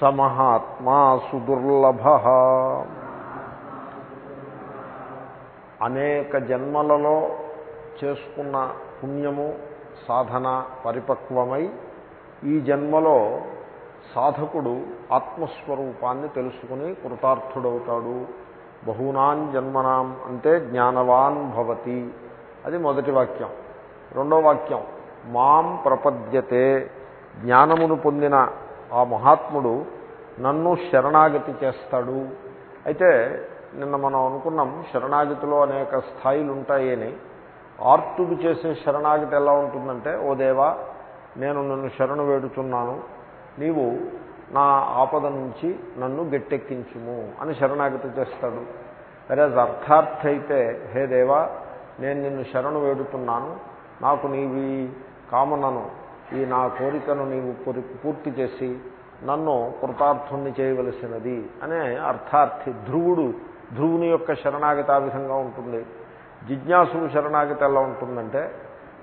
సమహాత్మా సుదుర్లభ అనేక జన్మలలో చేసుకున్న పుణ్యము సాధన పరిపక్వమై ఈ జన్మలో సాధకుడు ఆత్మస్వరూపాన్ని తెలుసుకుని కృతార్థుడవుతాడు. బహునాన్ జన్మనాం అంటే జ్ఞానవాన్ భవతి. అది మొదటి వాక్యం. రెండో వాక్యం మాం ప్రపద్యతే. జ్ఞానమును పొందిన ఆ మహాత్ముడు నన్ను శరణాగతి చేస్తాడు. అయితే నిన్న మనం అనుకున్నాం శరణాగతిలో అనేక స్థాయిలు ఉంటాయని ఆర్తుడు చేసే శరణాగతి ఎలా ఉంటుందంటే ఓ దేవా నేను నన్ను శరణు వేడుతున్నాను. నీవు నా ఆపద నుంచి నన్ను గట్టెక్కించుము అని శరణాగతి చేస్తాడు. వెరాజ్ అర్థార్థ అయితే హే దేవా నేను నిన్ను శరణు వేడుతున్నాను. నాకు నీవి కామనను ఈ నా కోరికను నీవు పూర్తి చేసి నన్ను కృతార్థుణ్ణి చేయవలసినది అనే అర్థార్థి ధ్రువుడు ధ్రువుని యొక్క శరణాగతి ఆ విధంగా ఉంటుంది. జిజ్ఞాసుడు శరణాగతి ఎలా ఉంటుందంటే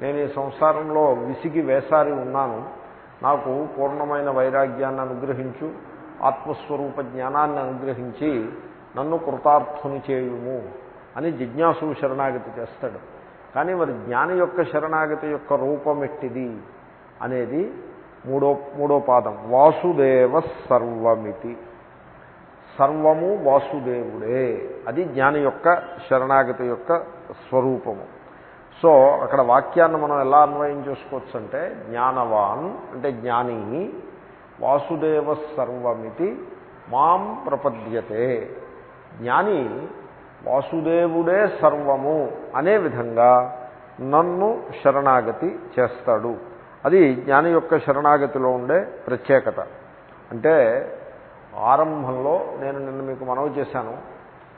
నేను ఈ సంసారంలో విసిగి వేసారి ఉన్నాను. నాకు పూర్ణమైన వైరాగ్యాన్ని అనుగ్రహించు ఆత్మస్వరూప జ్ఞానాన్ని అనుగ్రహించి నన్ను కృతార్థుని చేయుము అని జిజ్ఞాసు శరణాగతి చేస్తాడు. కానీ మరి జ్ఞాని యొక్క శరణాగతి యొక్క రూపమెట్టిది అనేది మూడో మూడో పాదం. వాసుదేవ సర్వమితి. సర్వము వాసుదేవుడే. అది జ్ఞాని యొక్క శరణాగతి యొక్క స్వరూపము. సో అక్కడ వాక్యాన్ని మనం ఎలా అన్వయం చేసుకోవచ్చు అంటే జ్ఞానవాన్ అంటే జ్ఞాని వాసుదేవ సర్వమితి మాం ప్రపద్యతే. జ్ఞాని వాసుదేవుడే సర్వము అనే విధంగా నన్ను శరణాగతి చేస్తాడు. అది జ్ఞాని యొక్క శరణాగతిలో ఉండే ప్రత్యేకత. అంటే ఆరంభంలో నేను నిన్న మీకు మనవి చేశాను.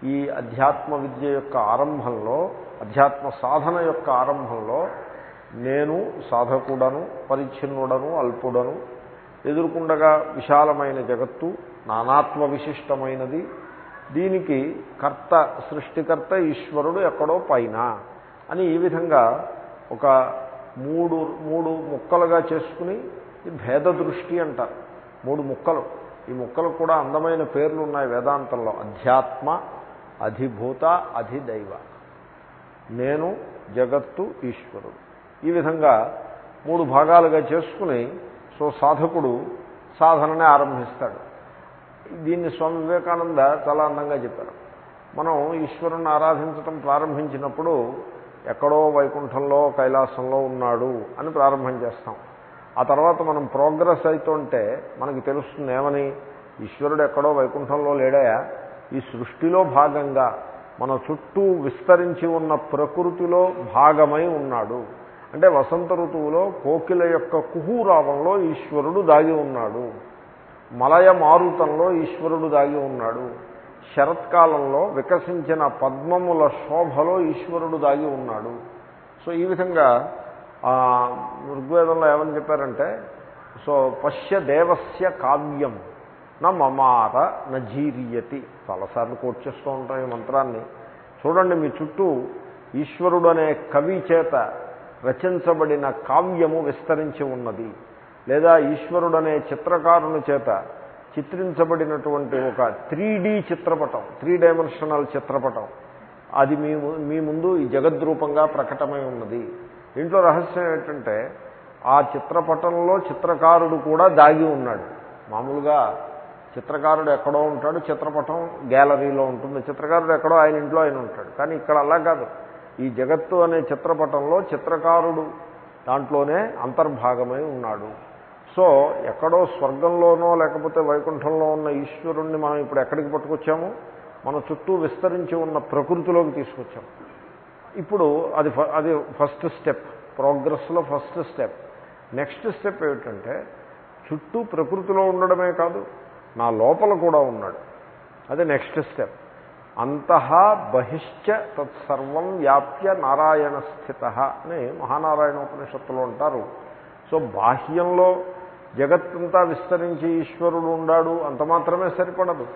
ఈ అధ్యాత్మ విద్య యొక్క ఆరంభంలో అధ్యాత్మ సాధన యొక్క ఆరంభంలో నేను సాధకుడను పరిచ్ఛిన్నుడను అల్పుడను ఎదుర్కొండగా విశాలమైన జగత్తు నానాత్మ విశిష్టమైనది. దీనికి కర్త సృష్టికర్త ఈశ్వరుడు ఎక్కడో పైన అని ఈ విధంగా ఒక మూడు మూడు ముక్కలుగా చేసుకుని భేద దృష్టి అంటారు. మూడు ముక్కలు. ఈ ముక్కలు కూడా అందమైన పేర్లు ఉన్నాయి వేదాంతంలో. అధ్యాత్మ అధిభూత అధిదైవ. నేను జగత్తు ఈశ్వరుడు. ఈ విధంగా మూడు భాగాలుగా చేసుకుని సో సాధకుడు సాధననే ఆరంభిస్తాడు. దీన్ని స్వామి వివేకానంద చాలా అందంగా చెప్పారు. మనం ఈశ్వరుని ఆరాధించటం ప్రారంభించినప్పుడు ఎక్కడో వైకుంఠంలో కైలాసంలో ఉన్నాడు అని ప్రారంభం చేస్తాం. ఆ తర్వాత మనం ప్రోగ్రెస్ అవుతుంటే మనకి తెలుస్తుంది ఏమని? ఈశ్వరుడు ఎక్కడో వైకుంఠంలో లేడా? ఈ సృష్టిలో భాగంగా మన చుట్టూ విస్తరించి ఉన్న ప్రకృతిలో భాగమై ఉన్నాడు. అంటే వసంత ఋతువులో కోకిల యొక్క కుహూరావంలో ఈశ్వరుడు దాగి ఉన్నాడు. మలయ మారుతంలో ఈశ్వరుడు దాగి ఉన్నాడు. శరత్కాలంలో వికసించిన పద్మముల శోభలో ఈశ్వరుడు దాగి ఉన్నాడు. సో ఈ విధంగా ఋగ్వేదంలో ఏమని చెప్పారంటే సో పశ్య దేవస్య కావ్యం నా మమార నజీరియతి చాలాసార్లు కోట్ చేస్తూ ఉంటాం ఈ మంత్రాన్ని. చూడండి మీ చుట్టూ ఈశ్వరుడు అనే కవి చేత రచించబడిన కావ్యము విస్తరించి ఉన్నది. లేదా ఈశ్వరుడనే చిత్రకారుని చేత చిత్రించబడినటువంటి ఒక త్రీ చిత్రపటం త్రీ డైమెన్షనల్ చిత్రపటం. అది మీ మీ ముందు ఈ జగద్రూపంగా ప్రకటమై ఉన్నది. దీంట్లో రహస్యం ఏంటంటే ఆ చిత్రపటంలో చిత్రకారుడు కూడా దాగి ఉన్నాడు. మామూలుగా చిత్రకారుడు ఎక్కడో ఉంటాడు చిత్రపటం గ్యాలరీలో ఉంటుంది. చిత్రకారుడు ఎక్కడో ఆయన ఇంట్లో ఆయన ఉంటాడు. కానీ ఇక్కడ అలా కాదు. ఈ జగత్తు అనే చిత్రపటంలో చిత్రకారుడు దాంట్లోనే అంతర్భాగమై ఉన్నాడు. సో ఎక్కడో స్వర్గంలోనో లేకపోతే వైకుంఠంలో ఉన్న ఈశ్వరుణ్ణి మనం ఇప్పుడు ఎక్కడికి పట్టుకొచ్చాము? మన చుట్టూ విస్తరించి ఉన్న ప్రకృతిలోకి తీసుకొచ్చాం. ఇప్పుడు అది అది ఫస్ట్ స్టెప్. ప్రోగ్రెస్లో ఫస్ట్ స్టెప్. నెక్స్ట్ స్టెప్ ఏమిటంటే చుట్టూ ప్రకృతిలో ఉండడమే కాదు నా లోపల కూడా ఉన్నాడు. అది నెక్స్ట్ స్టెప్. అంతహా బహిష్ట తత్సర్వం వ్యాప్య నారాయణ స్థిత అని మహానారాయణ ఉపనిషత్తులో ఉంటారు సో బాహ్యంలో జగత్తంతా విస్తరించి ఈశ్వరుడు ఉండాడు అంత మాత్రమే సరిపడదు.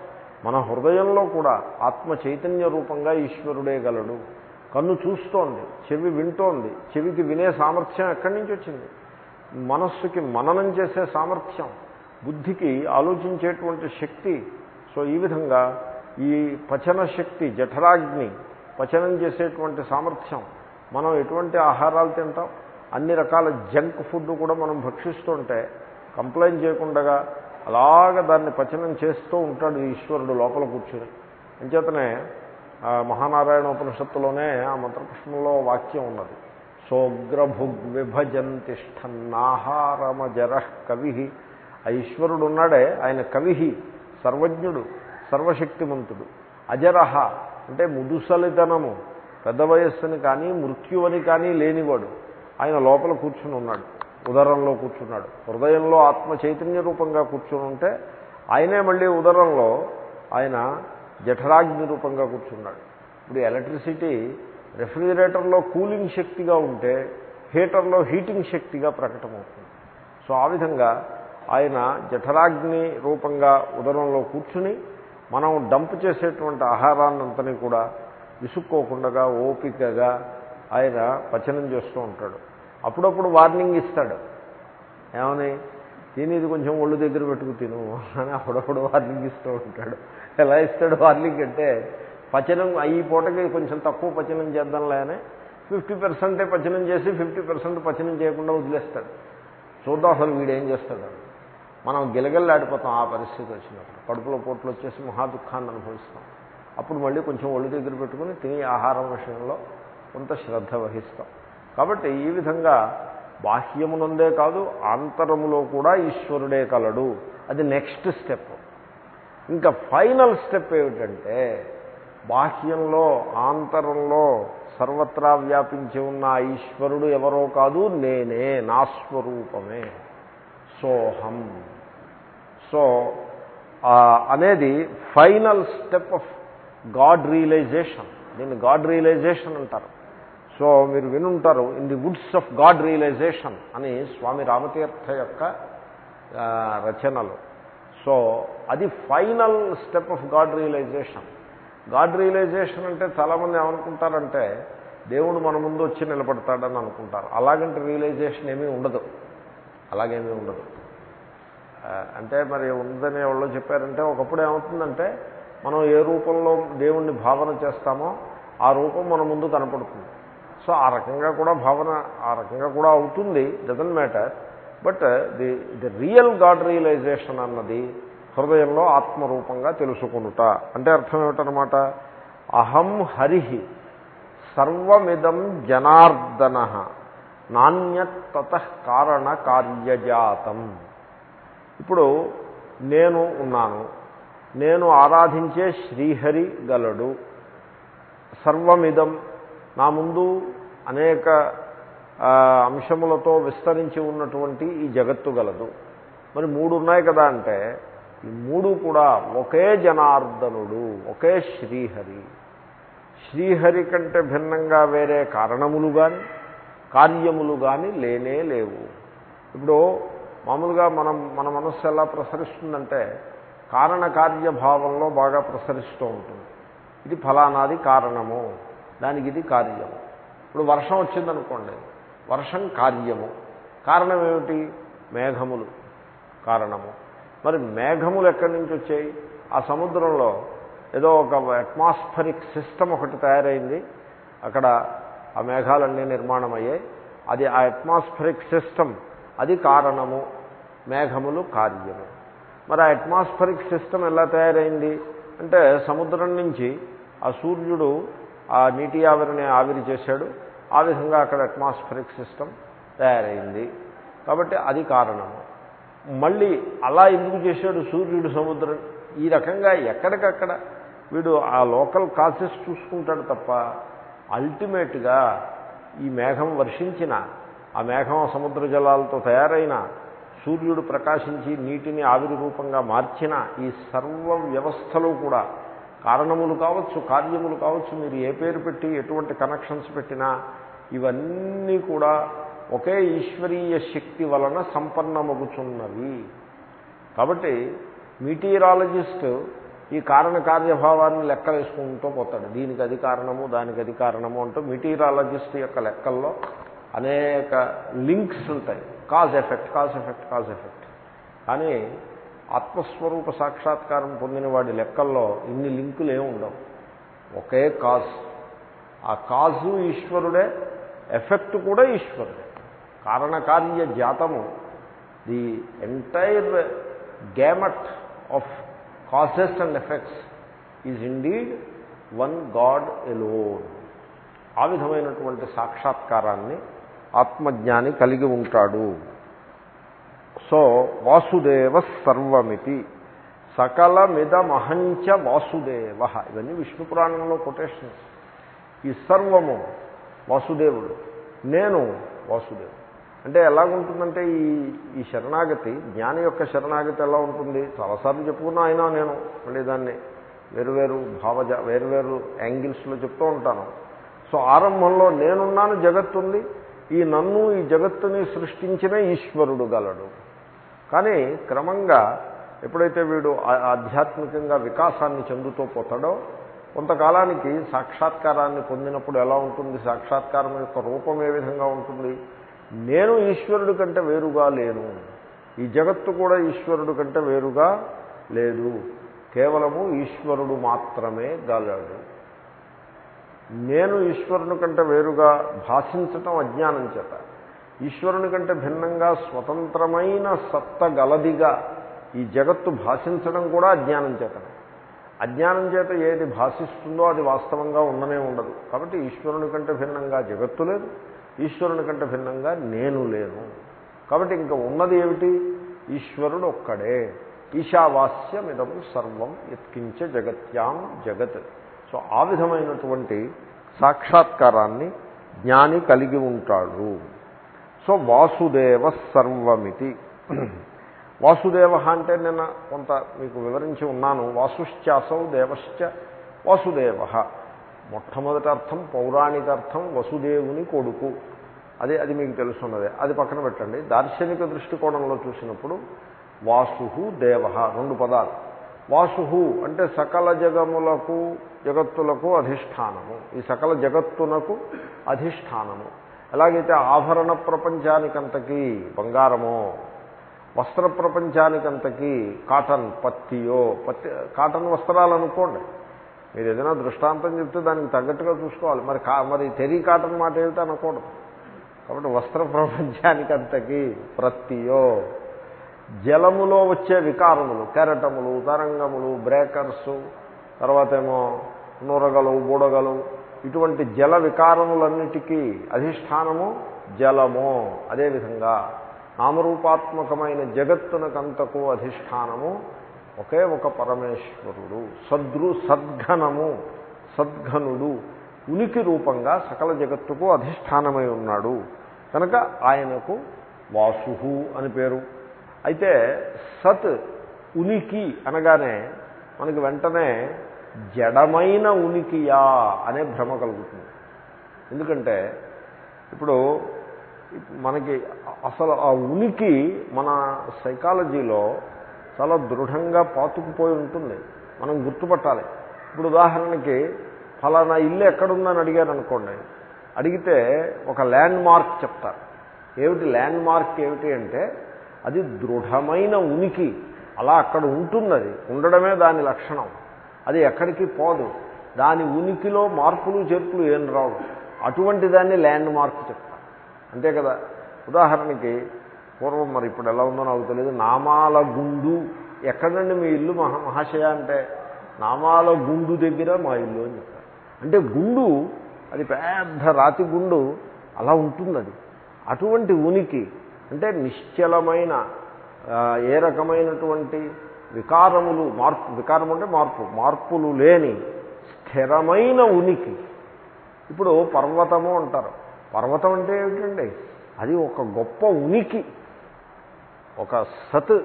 మన హృదయంలో కూడా ఆత్మ చైతన్య రూపంగా ఈశ్వరుడే గలడు. కన్ను చూస్తోంది చెవి వింటోంది చెవికి వినే సామర్థ్యం ఎక్కడి నుంచి వచ్చింది? మనస్సుకి మననం చేసే సామర్థ్యం బుద్ధికి ఆలోచించేటువంటి శక్తి. సో ఈ విధంగా ఈ పచన శక్తి జఠరాగ్ని పచనం చేసేటువంటి సామర్థ్యం. మనం ఎటువంటి ఆహారాలు తింటాం? అన్ని రకాల జంక్ ఫుడ్ కూడా మనం భక్షిస్తుంటే కంప్లైంట్ చేయకుండా అలాగ దాన్ని పచనం చేస్తూ ఉంటాడు ఈశ్వరుడు లోపల కూర్చుని. అంచేతనే మహానారాయణ ఉపనిషత్తులోనే ఆ మంత్రపుష్పంలో వాక్యం ఉన్నది. సోగ్రభుగ్విభజంతిష్టన్నాహారమజర కవి. ఆ ఈశ్వరుడు ఉన్నాడే ఆయన కవి సర్వజ్ఞుడు సర్వశక్తిమంతుడు. అజరహ అంటే ముదుసలితనము పెద్ద వయస్సుని కానీ మృత్యువని కానీ లేనివాడు. ఆయన లోపల కూర్చుని ఉన్నాడు. ఉదరంలో కూర్చున్నాడు. హృదయంలో ఆత్మ చైతన్య రూపంగా కూర్చుని ఉంటే ఆయనే మళ్ళీ ఉదరంలో ఆయన జఠరాగ్ని రూపంగా కూర్చున్నాడు. ఇప్పుడు ఎలక్ట్రిసిటీ రెఫ్రిజిరేటర్లో కూలింగ్ శక్తిగా ఉంటే హీటర్లో హీటింగ్ శక్తిగా ప్రకటమవుతుంది. సో ఆ విధంగా ఆయన జఠరాగ్ని రూపంగా ఉదరంలో కూర్చుని మనం డంప్ చేసేటువంటి ఆహారాన్నంతని కూడా విసుక్కోకుండా ఓపికగా ఆయన పచనం చేస్తూ ఉంటాడు. అప్పుడప్పుడు వార్నింగ్ ఇస్తాడు. ఏమని? తిని ఇది కొంచెం ఒళ్ళు దగ్గర పెట్టుకు తిను అని అప్పుడప్పుడు వార్నింగ్ ఇస్తూ ఉంటాడు. ఎలా ఇస్తాడు వార్నింగ్ అంటే పచనం ఈ పూటకి కొంచెం తక్కువ పచనం చేద్దాంలే అని ఫిఫ్టీ పర్సెంటే పచనం చేసి ఫిఫ్టీ పర్సెంట్ పచనం చేయకుండా వదిలేస్తాడు. చూద్దాం అసలు వీడేం చేస్తాడు. మనం గిలగిల్లాడిపోతాం ఆ పరిస్థితి వచ్చినప్పుడు. కడుపులో పోట్లు వచ్చేసి మహా దుఃఖాన్ని అనుభవిస్తాం. అప్పుడు మళ్ళీ కొంచెం ఒళ్ళు దగ్గర పెట్టుకుని తినే ఆహారం విషయంలో కొంత శ్రద్ధ వహిస్తాం. కాబట్టి ఈ విధంగా బాహ్యమునందే కాదు ఆంతరములో కూడా ఈశ్వరుడే కలడు. అది నెక్స్ట్ స్టెప్ ఇంకా ఫైనల్ స్టెప్ ఏమిటంటే బాహ్యంలో ఆంతరంలో సర్వత్రా వ్యాపించి ఉన్న ఈశ్వరుడు ఎవరో కాదు నేనే నా స్వరూపమే. సోహం. సో అనేది final step of God realization దీన్ని గాడ్ రియలైజేషన్ అంటారు. సో మీరు వినుంటారు in the woods of God realization అని స్వామి రామతీర్థ యొక్క రచనలు. సో అది final step of God realization. God realization అంటే చాలామంది ఏమనుకుంటారంటే దేవుడు మన ముందు వచ్చి నిలబడతాడని అనుకుంటారు. అలాగంటే రియలైజేషన్ ఏమీ ఉండదు. అలాగేమీ ఉండదు. అంటే మరి ఉందని ఎవరో చెప్పారంటే ఒకప్పుడు ఏమవుతుందంటే మనం ఏ రూపంలో దేవుణ్ణి భావన చేస్తామో ఆ రూపం మన ముందు కనపడుతుంది. సో ఆ రకంగా కూడా భావన ఆ రకంగా కూడా అవుతుంది doesn't matter but the the real God realization అన్నది హృదయంలో ఆత్మరూపంగా తెలుసుకునుట. అంటే అర్థం ఏమిటనమాట అహం హరి సర్వమిదం జనార్దన నాణ్యత కారణ కార్యజాతం. ఇప్పుడు నేను ఉన్నాను నేను ఆరాధించే శ్రీహరి గలడు సర్వమిదం నా ముందు అనేక అంశములతో విస్తరించి ఉన్నటువంటి ఈ జగత్తు గలదు. మరి మూడు ఉన్నాయి కదా అంటే ఈ మూడు కూడా ఒకే జనార్దనుడు ఒకే శ్రీహరి. శ్రీహరి కంటే భిన్నంగా వేరే కారణములు కానీ కార్యములు కానీ లేనే లేవు. ఇప్పుడు మామూలుగా మనం మన మనస్సు ఎలా ప్రసరిస్తుందంటే కారణకార్యభావంలో బాగా ప్రసరిస్తూ ఉంటుంది. ఇది ఫలానాది కారణము. దానికి ఇది కార్యము. ఇప్పుడు వర్షం వచ్చిందనుకోండి వర్షం కార్యము. కారణం ఏమిటి? మేఘములు కారణము. మరి మేఘములు ఎక్కడి నుంచి వచ్చాయి? ఆ సముద్రంలో ఏదో ఒక అట్మాస్ఫరిక్ సిస్టమ్ ఒకటి తయారైంది. అక్కడ ఆ మేఘాలన్నీ నిర్మాణం అయ్యాయి అది ఆ అట్మాస్ఫరిక్ సిస్టమ్ అది కారణము. మేఘములు కార్యము. మరి ఆ అట్మాస్ఫరిక్ సిస్టమ్ ఎలా తయారైంది? అంటే సముద్రం నుంచి ఆ సూర్యుడు ఆ నీటి ఆవిరిని ఆవిరి చేశాడు. ఆ విధంగా అక్కడ అట్మాస్ఫిరిక్ సిస్టమ్ తయారైంది. కాబట్టి అది కారణము. మళ్ళీ అలా ఎందుకు చేశాడు సూర్యుడు సముద్రం? ఈ రకంగా ఎక్కడికక్కడ వీడు ఆ లోకల్ కాసెస్ చూసుకుంటాడు తప్ప అల్టిమేట్గా ఈ మేఘం వర్షించిన ఆ మేఘం సముద్ర జలాలతో తయారైన సూర్యుడు ప్రకాశించి నీటిని ఆవిరి రూపంగా మార్చిన ఈ సర్వ వ్యవస్థలు కూడా కారణములు కావచ్చు కార్యములు కావచ్చు మీరు ఏ పేరు పెట్టి ఎటువంటి కనెక్షన్స్ పెట్టినా ఇవన్నీ కూడా ఒకే ఈశ్వరీయ శక్తి వలన సంపన్నమగుచున్నవి. కాబట్టి మీటీరాలజిస్ట్ ఈ కారణ కార్యభావాన్ని లెక్కలేసుకుంటూ పోతాడు. దీనికి అది కారణము దానికి అది కారణము అంటూ మీటీరాలజిస్ట్ యొక్క లెక్కల్లో అనేక లింక్స్ ఉంటాయి. Cause effect cause effect cause effect కానీ ఆత్మస్వరూప సాక్షాత్కారం పొందిన వాడి లెక్కల్లో ఇన్ని లింకులు ఏమి ఉండవు. ఒకే కాజ్. ఆ కాజు ఈశ్వరుడే ఎఫెక్ట్ కూడా ఈశ్వరుడే. కారణకార్య జాతము. The entire gamut of causes and effects is indeed one God alone. ఆ విధమైనటువంటి సాక్షాత్కారాన్ని ఆత్మజ్ఞాని కలిగి ఉంటాడు. సో వాసుదేవ సర్వమితి. సకలమిదమహంచ వాసుదేవ. ఇవన్నీ విష్ణు పురాణంలో కొటేషన్స్. ఈ సర్వము వాసుదేవుడు. నేను వాసుదేవుడు. అంటే ఎలాగుంటుందంటే ఈ ఈ శరణాగతి జ్ఞాని యొక్క శరణాగతి ఎలా ఉంటుంది? చాలాసార్లు చెప్పుకున్నా అయినా నేను మళ్ళీ దాన్ని వేరువేరు భావజ వేరువేరు యాంగిల్స్లో చెప్తూ ఉంటాను. సో ఆరంభంలో నేనున్నాను జగత్తుంది. ఈ నన్ను ఈ జగత్తుని సృష్టించిన ఈశ్వరుడు గలడు. కానీ క్రమంగా ఎప్పుడైతే వీడు ఆధ్యాత్మికంగా వికాసాన్ని చెందుతూ పోతాడో కొంతకాలానికి సాక్షాత్కారాన్ని పొందినప్పుడు ఎలా ఉంటుంది? సాక్షాత్కారం యొక్క రూపం ఏ విధంగా ఉంటుంది? నేను ఈశ్వరుడి కంటే వేరుగా లేను. ఈ జగత్తు కూడా ఈశ్వరుడు కంటే వేరుగా లేదు. కేవలము ఈశ్వరుడు మాత్రమే గలడు. నేను ఈశ్వరుని కంటే వేరుగా భాషించటం అజ్ఞానం చేత. ఈశ్వరుని కంటే భిన్నంగా స్వతంత్రమైన సత్త గలదిగా ఈ జగత్తు భాషించడం కూడా అజ్ఞానం చేతనే అజ్ఞానం చేత ఏది భాషిస్తుందో అది వాస్తవంగా ఉండనే ఉండదు. కాబట్టి ఈశ్వరుని కంటే భిన్నంగా జగత్తు లేదు ఈశ్వరుని కంటే భిన్నంగా నేను లేను. కాబట్టి ఇంకా ఉన్నది ఏమిటి? ఈశ్వరుడు ఒక్కడే. ఈశావాస్యమిదం సర్వం ఎత్కించ జగత్యాం జగత్. సో ఆ విధమైనటువంటి సాక్షాత్కారాన్ని జ్ఞాని కలిగి ఉంటాడు. సో వాసుదేవ సర్వమితి. వాసుదేవ అంటే నిన్న కొంత మీకు వివరించి ఉన్నాను. వాసుశ్చాసౌ దేవశ్చ వాసుదేవ. మొట్టమొదటి అర్థం పౌరాణిక అర్థం వసుదేవుని కొడుకు. అది అది మీకు తెలుసున్నదే. అది పక్కన పెట్టండి. దార్శనిక దృష్టికోణంలో చూసినప్పుడు వాసు దేవ రెండు పదాలు. వాసు అంటే సకల జగములకు జగత్తులకు అధిష్టానము. ఈ సకల జగత్తునకు అధిష్టానము. ఎలాగైతే ఆభరణ ప్రపంచానికంతకీ బంగారమో వస్త్ర ప్రపంచానికంతకీ కాటన్ పత్తియో పత్తి కాటన్ వస్త్రాలు అనుకోండి మీరు ఏదైనా దృష్టాంతం చెప్తే దానికి తగ్గట్టుగా చూసుకోవాలి. మరి కా మరి తెరీ కాటన్ మాట ఏమిటి అనకూడదు. కాబట్టి వస్త్ర ప్రపంచానికంతకీ ప్రత్తియో జలములో వచ్చే వికారములు కెరటములు తరంగములు బ్రేకర్స్ తర్వాత ఏమో నూరగలు బూడగలు ఇటువంటి జల వికారములన్నిటికీ అధిష్టానము జలము. అదేవిధంగా నామరూపాత్మకమైన జగత్తునకంతకు అధిష్టానము ఒకే ఒక పరమేశ్వరుడు సద్రు సద్ఘనము సద్ఘనుడు ఉనికి రూపంగా సకల జగత్తుకు అధిష్టానమై ఉన్నాడు. కనుక ఆయనకు వాసు అని పేరు. అయితే సత్ ఉనికి అనగానే మనకి వెంటనే జడమైన ఉనికియా అనే భ్రమ కలుగుతుంది. ఎందుకంటే ఇప్పుడు మనకి అసలు ఆ ఉనికి మన సైకాలజీలో చాలా దృఢంగా పాతుకుపోయి ఉంటుంది. మనం గుర్తుపట్టాలి. ఇప్పుడు ఉదాహరణకి ఫలానా ఇల్లు ఎక్కడుందని అడిగారు అనుకోండి అడిగితే ఒక ల్యాండ్ మార్క్ చెప్తారు. ఏమిటి ల్యాండ్ మార్క్ ఏమిటి అంటే అది దృఢమైన ఉనికి. అలా అక్కడ ఉంటుంది అది ఉండడమే దాని లక్షణం. అది ఎక్కడికి పోదు. దాని ఉనికిలో మార్పులు చేర్పులు ఏం రావు. అటువంటి దాన్ని ల్యాండ్ మార్క్ చెప్తారు. అంతే కదా? ఉదాహరణకి పూర్వం మరి ఇప్పుడు ఎలా ఉందో నాకు తెలియదు నామాల గుండు ఎక్కడండి మీ ఇల్లు మహా మహాశయ అంటే? నామాల గుండు దగ్గర మా ఇల్లు అని చెప్తారు. అంటే గుండు అది పెద్ద రాతి గుండు అలా ఉంటుంది అది అటువంటి ఉనికి అంటే నిశ్చలమైన ఏ రకమైనటువంటి వికారములు మార్పు వికారం అంటే మార్పు మార్పులు లేని స్థిరమైన ఉనికి. ఇప్పుడు పర్వతము అంటారు. పర్వతం అంటే ఏమిటండి? అది ఒక గొప్ప ఉనికి ఒక సత్.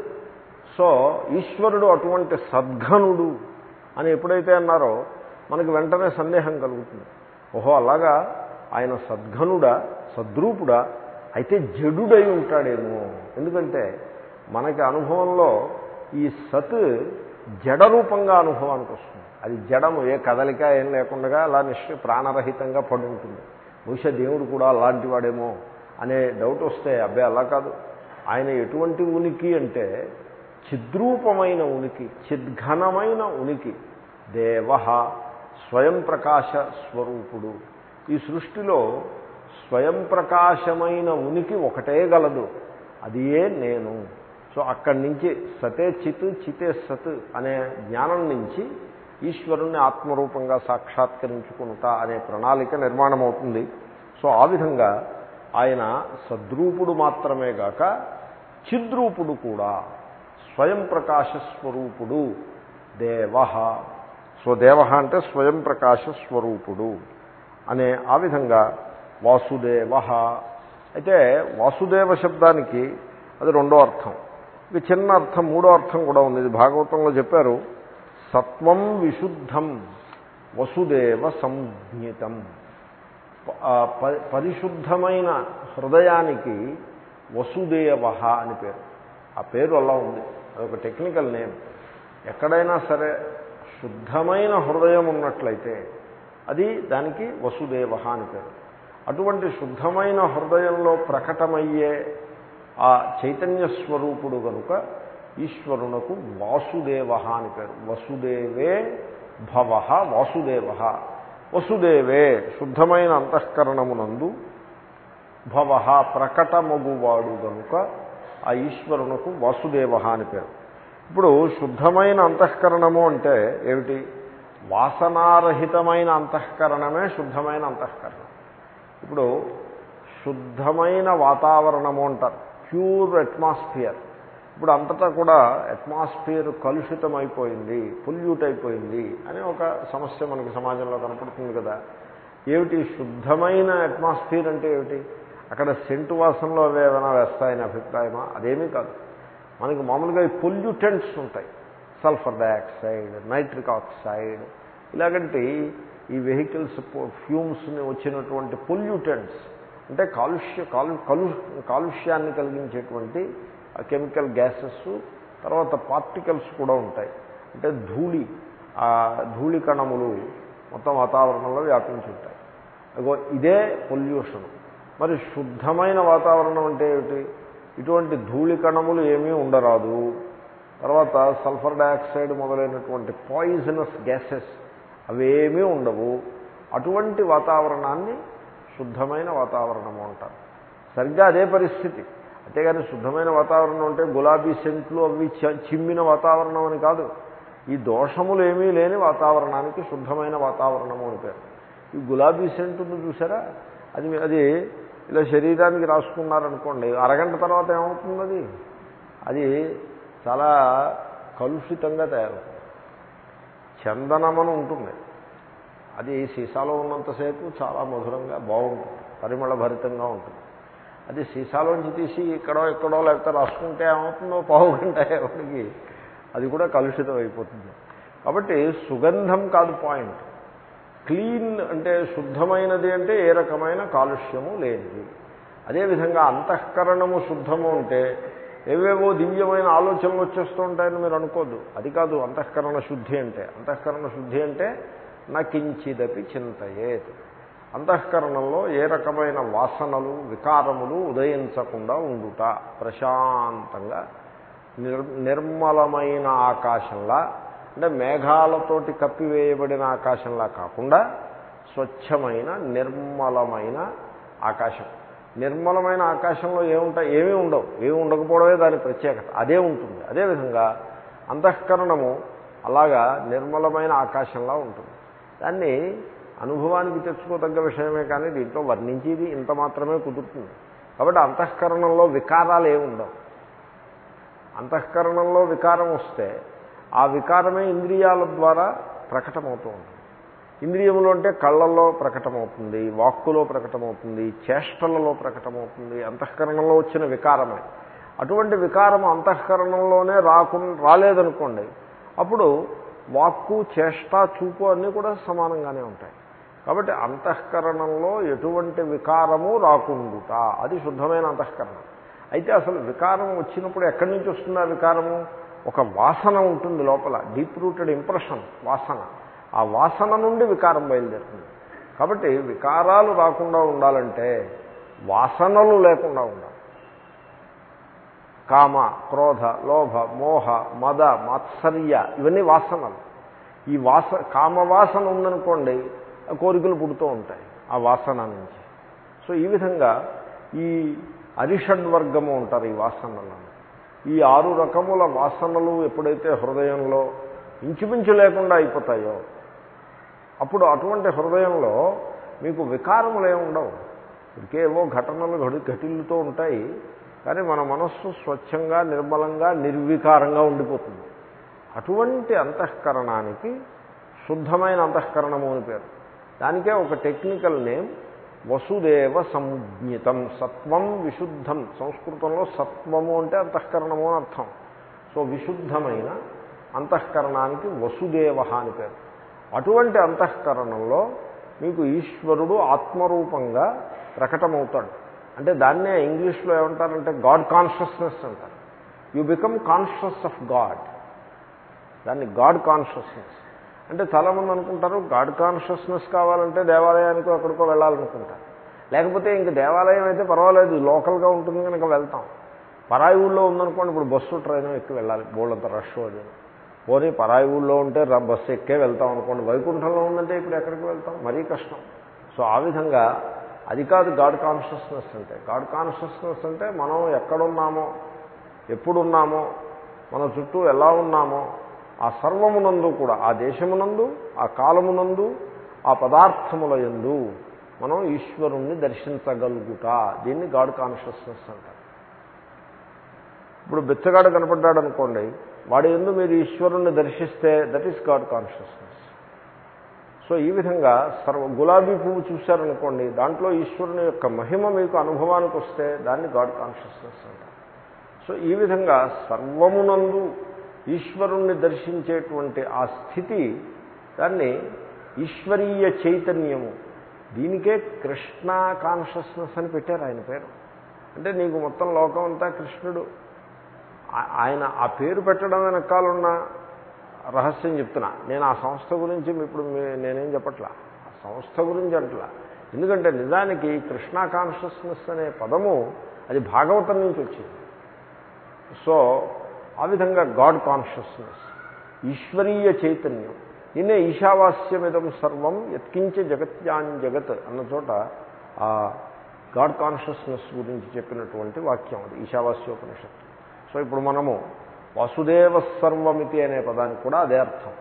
సో ఈశ్వరుడు అటువంటి సద్ఘనుడు అని ఎప్పుడైతే అన్నారో మనకి వెంటనే సందేహం కలుగుతుంది. ఓహో అలాగా ఆయన సద్ఘనుడా సద్రూపుడా అయితే జడుడై ఉంటాడేమో. ఎందుకంటే మనకి అనుభవంలో ఈ సత్ జడ రూపంగా అనుభవానికి వస్తుంది. అది జడము ఏ కదలిక ఏం లేకుండా అలా నిశ్చయ ప్రాణరహితంగా పడి ఉంటుంది బహుశా దేవుడు కూడా అలాంటి వాడేమో అనే డౌట్ వస్తే అబ్బాయి అలా కాదు. ఆయన ఎటువంటి ఉనికి అంటే చిద్రూపమైన ఉనికి చిద్ఘనమైన ఉనికి దేవ స్వయం ప్రకాశ స్వరూపుడు. ఈ సృష్టిలో స్వయం ప్రకాశమైన ఉనికి ఒకటే గలదు. అది ఏ నేను. సో అక్కడి నుంచి సతే చిత్ చితే సత్ అనే జ్ఞానం నుంచి ఈశ్వరుణ్ణి ఆత్మరూపంగా సాక్షాత్కరించుకుంటా అనే ప్రణాళిక నిర్మాణం అవుతుంది సో ఆ విధంగా ఆయన సద్రూపుడు మాత్రమే గాక చిద్రూపుడు కూడా స్వయం ప్రకాశ స్వరూపుడు దేవ. సో దేవ అంటే స్వయం ప్రకాశ స్వరూపుడు అనే ఆ విధంగా వాసుదేవ. అయితే వాసుదేవ శబ్దానికి అది రెండో అర్థం. ఇది చిన్న అర్థం మూడో అర్థం కూడా ఉంది. ఇది భాగవతంలో చెప్పారు సత్వం విశుద్ధం వసుదేవ సంజ్ఞితం. పరిశుద్ధమైన హృదయానికి వసుదేవ అని పేరు. ఆ పేరు అలా ఉంది. అదొక టెక్నికల్ నేమ్. ఎక్కడైనా సరే శుద్ధమైన హృదయం ఉన్నట్లయితే అది దానికి వసుదేవ అని పేరు. అటువంటి శుద్ధమైన హృదయంలో ప్రకటమయ్యే ఆ చైతన్య స్వరూపుడు కనుక ఈశ్వరునకు వాసుదేవ అని పేరు. వసుదేవే భవ వాసుదేవ వసుదేవే శుద్ధమైన అంతఃకరణమునందు భవ ప్రకటమగువాడు గనుక ఆ ఈశ్వరునకు వాసుదేవ అని పేరు. ఇప్పుడు శుద్ధమైన అంతఃకరణము అంటే ఏమిటి? వాసనారహితమైన అంతఃకరణమే శుద్ధమైన అంతఃకరణం. ఇప్పుడు శుద్ధమైన వాతావరణము అంటారు. Pure atmosphere. ఇప్పుడు అంతటా కూడా అట్మాస్ఫియర్ కలుషితం అయిపోయింది పొల్యూట్ అయిపోయింది అనే ఒక సమస్య మనకి సమాజంలో కనపడుతుంది కదా. ఏమిటి? శుద్ధమైన అట్మాస్ఫియర్ అంటే ఏమిటి? అక్కడ సెంటు వాసనలో అవి ఏమైనా వేస్తాయని అభిప్రాయమా? అదేమీ కాదు. మనకి మామూలుగా ఈ పొల్యూటెంట్స్ ఉంటాయి. సల్ఫర్ డయాక్సైడ్ నైట్రిక్ ఆక్సైడ్ ఇలాగంటి ఈ వెహికల్స్ ఫ్యూమ్స్ని వచ్చినటువంటి పొల్యూటెంట్స్. అంటే కాలుష్య కాలు కలు కాలుష్యాన్ని కలిగించేటువంటి కెమికల్ గ్యాసెస్ తర్వాత పార్టికల్స్ కూడా ఉంటాయి. అంటే ధూళి ఆ ధూళి కణములు మొత్తం వాతావరణంలో వ్యాపించి ఉంటాయి. అగో ఇదే పొల్యూషన్. మరి శుద్ధమైన వాతావరణం అంటే ఏమిటి? ఇటువంటి ధూళి కణములు ఏమీ ఉండరాదు. తర్వాత సల్ఫర్ డయాక్సైడ్ మొదలైనటువంటి పాయిజనస్ గ్యాసెస్ అవేమీ ఉండవు. అటువంటి వాతావరణాన్ని శుద్ధమైన వాతావరణము అంటారు. సరిగ్గా అదే పరిస్థితి. అంతేగాని శుద్ధమైన వాతావరణం అంటే గులాబీ సెంట్లు అవి చిమ్మిన వాతావరణం అని కాదు. ఈ దోషములు ఏమీ లేని వాతావరణానికి శుద్ధమైన వాతావరణము అని పేరు. ఈ గులాబీ సెంటును చూసారా? అది అది ఇలా శరీరానికి రాసుకున్నారనుకోండి అరగంట తర్వాత ఏమవుతుంది అది అది చాలా కలుషితంగా తయారవుతుంది. చందనమని ఉంటుంది. అది సీసాలో ఉన్నంతసేపు చాలా మధురంగా బాగుంటుంది పరిమళభరితంగా ఉంటుంది. అది సీసాలోంచి తీసి ఇక్కడో ఎక్కడో లేకపోతే రాసుకుంటే ఏమవుతుందో పావు గంట ఎవరికి అది కూడా కలుషితం అయిపోతుంది. కాబట్టి సుగంధం కాదు పాయింట్. క్లీన్ అంటే శుద్ధమైనది అంటే ఏ రకమైన కాలుష్యము లేనిది. అదేవిధంగా అంతఃకరణము శుద్ధము అంటే ఏవేవో దివ్యమైన ఆలోచనలు వచ్చేస్తూ ఉంటాయని మీరు అనుకోద్దు. అది కాదు అంతఃకరణ శుద్ధి అంటే. అంతఃకరణ శుద్ధి అంటే నకించిదపి చింతయేత్. అంతఃకరణంలో ఏ రకమైన వాసనలు వికారములు ఉదయించకుండా ఉండుట ప్రశాంతంగా నిర్మలమైన ఆకాశంలా అంటే మేఘాలతోటి కప్పివేయబడిన ఆకాశంలా కాకుండా స్వచ్ఛమైన నిర్మలమైన ఆకాశం. నిర్మలమైన ఆకాశంలో ఏముంటాయి ఏమీ ఉండవు. ఏమి ఉండకపోవడమే దాని ప్రత్యేకత. అదే ఉంటుంది. అదేవిధంగా అంతఃకరణము అలాగా నిర్మలమైన ఆకాశంలా ఉంటుంది. దాన్ని అనుభవానికి తెచ్చుకోదగ్గ విషయమే కానీ దీంట్లో వర్ణించేది ఇంత మాత్రమే కుదురుతుంది. కాబట్టి అంతఃకరణంలో వికారాలు ఏమి ఉండవు. అంతఃకరణంలో వికారం వస్తే ఆ వికారమే ఇంద్రియాల ద్వారా ప్రకటమవుతూ ఉంటుంది. ఇంద్రియములు అంటే కళ్ళల్లో ప్రకటమవుతుంది వాక్కులో ప్రకటమవుతుంది చేష్టలలో ప్రకటమవుతుంది. అంతఃకరణంలో వచ్చిన వికారమే. అటువంటి వికారం అంతఃకరణంలోనే రాకు రాలేదనుకోండి అప్పుడు వాక్కు చేష్ట చూపు అన్నీ కూడా సమానంగానే ఉంటాయి. కాబట్టి అంతఃకరణంలో ఎటువంటి వికారము రాకుండుట అది శుద్ధమైన అంతఃకరణం. అయితే అసలు వికారం వచ్చినప్పుడు ఎక్కడి నుంచి వస్తుంది ఆ వికారము? ఒక వాసన ఉంటుంది లోపల డీప్ రూటెడ్ ఇంప్రెషన్ వాసన. ఆ వాసన నుండి వికారం బయలుదేరుతుంది. కాబట్టి వికారాలు రాకుండా ఉండాలంటే వాసనలు లేకుండా ఉండాలి. కామ క్రోధ లోభ మోహ మద మాత్సర్య ఇవన్నీ వాసనలు. ఈ వాస కామవాసన ఉందనుకోండి ఆ కోరికలు పుడుతూ ఉంటాయి ఆ వాసన నుంచి. సో ఈ విధంగా ఈ అరిషడ్వర్గము ఉంటారు ఈ వాసనలను. ఈ ఆరు రకముల వాసనలు ఎప్పుడైతే హృదయంలో ఇంచుమించు లేకుండా అయిపోతాయో అప్పుడు అటువంటి హృదయంలో మీకు వికారములు ఏమి ఉండవు. ఇంకేవో ఘటనలు గడి ఘటిల్లుతూ ఉంటాయి. కానీ మన మనస్సు స్వచ్ఛంగా నిర్మలంగా నిర్వికారంగా ఉండిపోతుంది. అటువంటి అంతఃకరణానికి శుద్ధమైన అంతఃకరణము అని పేరు. దానికే ఒక టెక్నికల్ నేమ్ వసుదేవ సంజ్ఞితం సత్వం విశుద్ధం. సంస్కృతంలో సత్వము అంటే అంతఃకరణము అని అర్థం. సో విశుద్ధమైన అంతఃకరణానికి వసుదేవ అని పేరు. అటువంటి అంతఃకరణంలో మీకు ఈశ్వరుడు ఆత్మరూపంగా ప్రకటమవుతాడు. అంటే దాన్నే ఇంగ్లీష్లో ఏమంటారంటే గాడ్ కాన్షియస్నెస్ అంటారు. You become conscious of God. దాన్ని గాడ్ కాన్షియస్నెస్. అంటే చాలామంది అనుకుంటారు గాడ్ కాన్షియస్నెస్ కావాలంటే దేవాలయానికో ఎక్కడికో వెళ్ళాలనుకుంటారు. లేకపోతే ఇంక దేవాలయం అయితే పర్వాలేదు లోకల్గా ఉంటుంది కనుక వెళ్తాం. పరాయి ఊళ్ళో ఉందనుకోండి ఇప్పుడు బస్సు ట్రైన్ ఎక్కి వెళ్ళాలి. బోళ్ళంత రష్ అది. పోనీ పరాయి ఊళ్ళో ఉంటే బస్సు ఎక్కే వెళ్తాం అనుకోండి. వైకుంఠంలో ఉందంటే ఇప్పుడు ఎక్కడికి వెళ్తాం? మరీ కష్టం. సో ఆ విధంగా అది కాదు గాడ్ కాన్షియస్నెస్ అంటే. గాడ్ కాన్షియస్నెస్ అంటే మనం ఎక్కడున్నామో ఎప్పుడున్నామో మన చుట్టూ ఎలా ఉన్నామో ఆ సర్వమునందు కూడా ఆ దేశమునందు ఆ కాలమునందు ఆ పదార్థముల యందు మనం ఈశ్వరుణ్ణి దర్శించగలుగుట. దీన్ని గాడ్ కాన్షియస్నెస్ అంటారు ఇప్పుడు బిచ్చగాడు కనపడ్డాడు అనుకోండి వాడి ఎందు మీరు ఈశ్వరుణ్ణి దర్శిస్తే that is God consciousness. So ఈ విధంగా సర్వ గులాబీ పువ్వు చూశారనుకోండి దాంట్లో ఈశ్వరుని యొక్క మహిమ మీకు అనుభవానికి వస్తే దాన్ని గాడ్ కాన్షియస్నెస్ అంటారు. సో ఈ విధంగా సర్వమునందు ఈశ్వరుణ్ణి దర్శించేటువంటి ఆ స్థితి దాన్ని ఈశ్వరీయ చైతన్యము దీనికే కృష్ణ కాన్షియస్నెస్ అని పెట్టారు ఆయన పేరు. అంటే నీకు మొత్తం లోకం అంతా కృష్ణుడు ఆయన ఆ పేరు పెట్టడం వెనకాలన్న రహస్యం చెప్తున్నా. నేను ఆ సంస్థ గురించి ఇప్పుడు నేనేం చెప్పట్లా? ఆ సంస్థ గురించి అంటలా. ఎందుకంటే నిజానికి కృష్ణ కాన్షియస్నెస్ అనే పదము అది భాగవతం నుంచి వచ్చింది. సో ఆ విధంగా గాడ్ కాన్షియస్నెస్ ఈశ్వరీయ చైతన్యం నిన్నే ఈశావాస్యమిదం సర్వం ఎత్కించే జగత్యాన్ జగత్ అన్న చోట ఆ గాడ్ కాన్షియస్నెస్ గురించి చెప్పినటువంటి వాక్యం అది ఈశావాస్యోపనిషత్తు. సో ఇప్పుడు మనము వాసుదేవ సర్వమితి అనే పదానికి కూడా అదే అర్థం.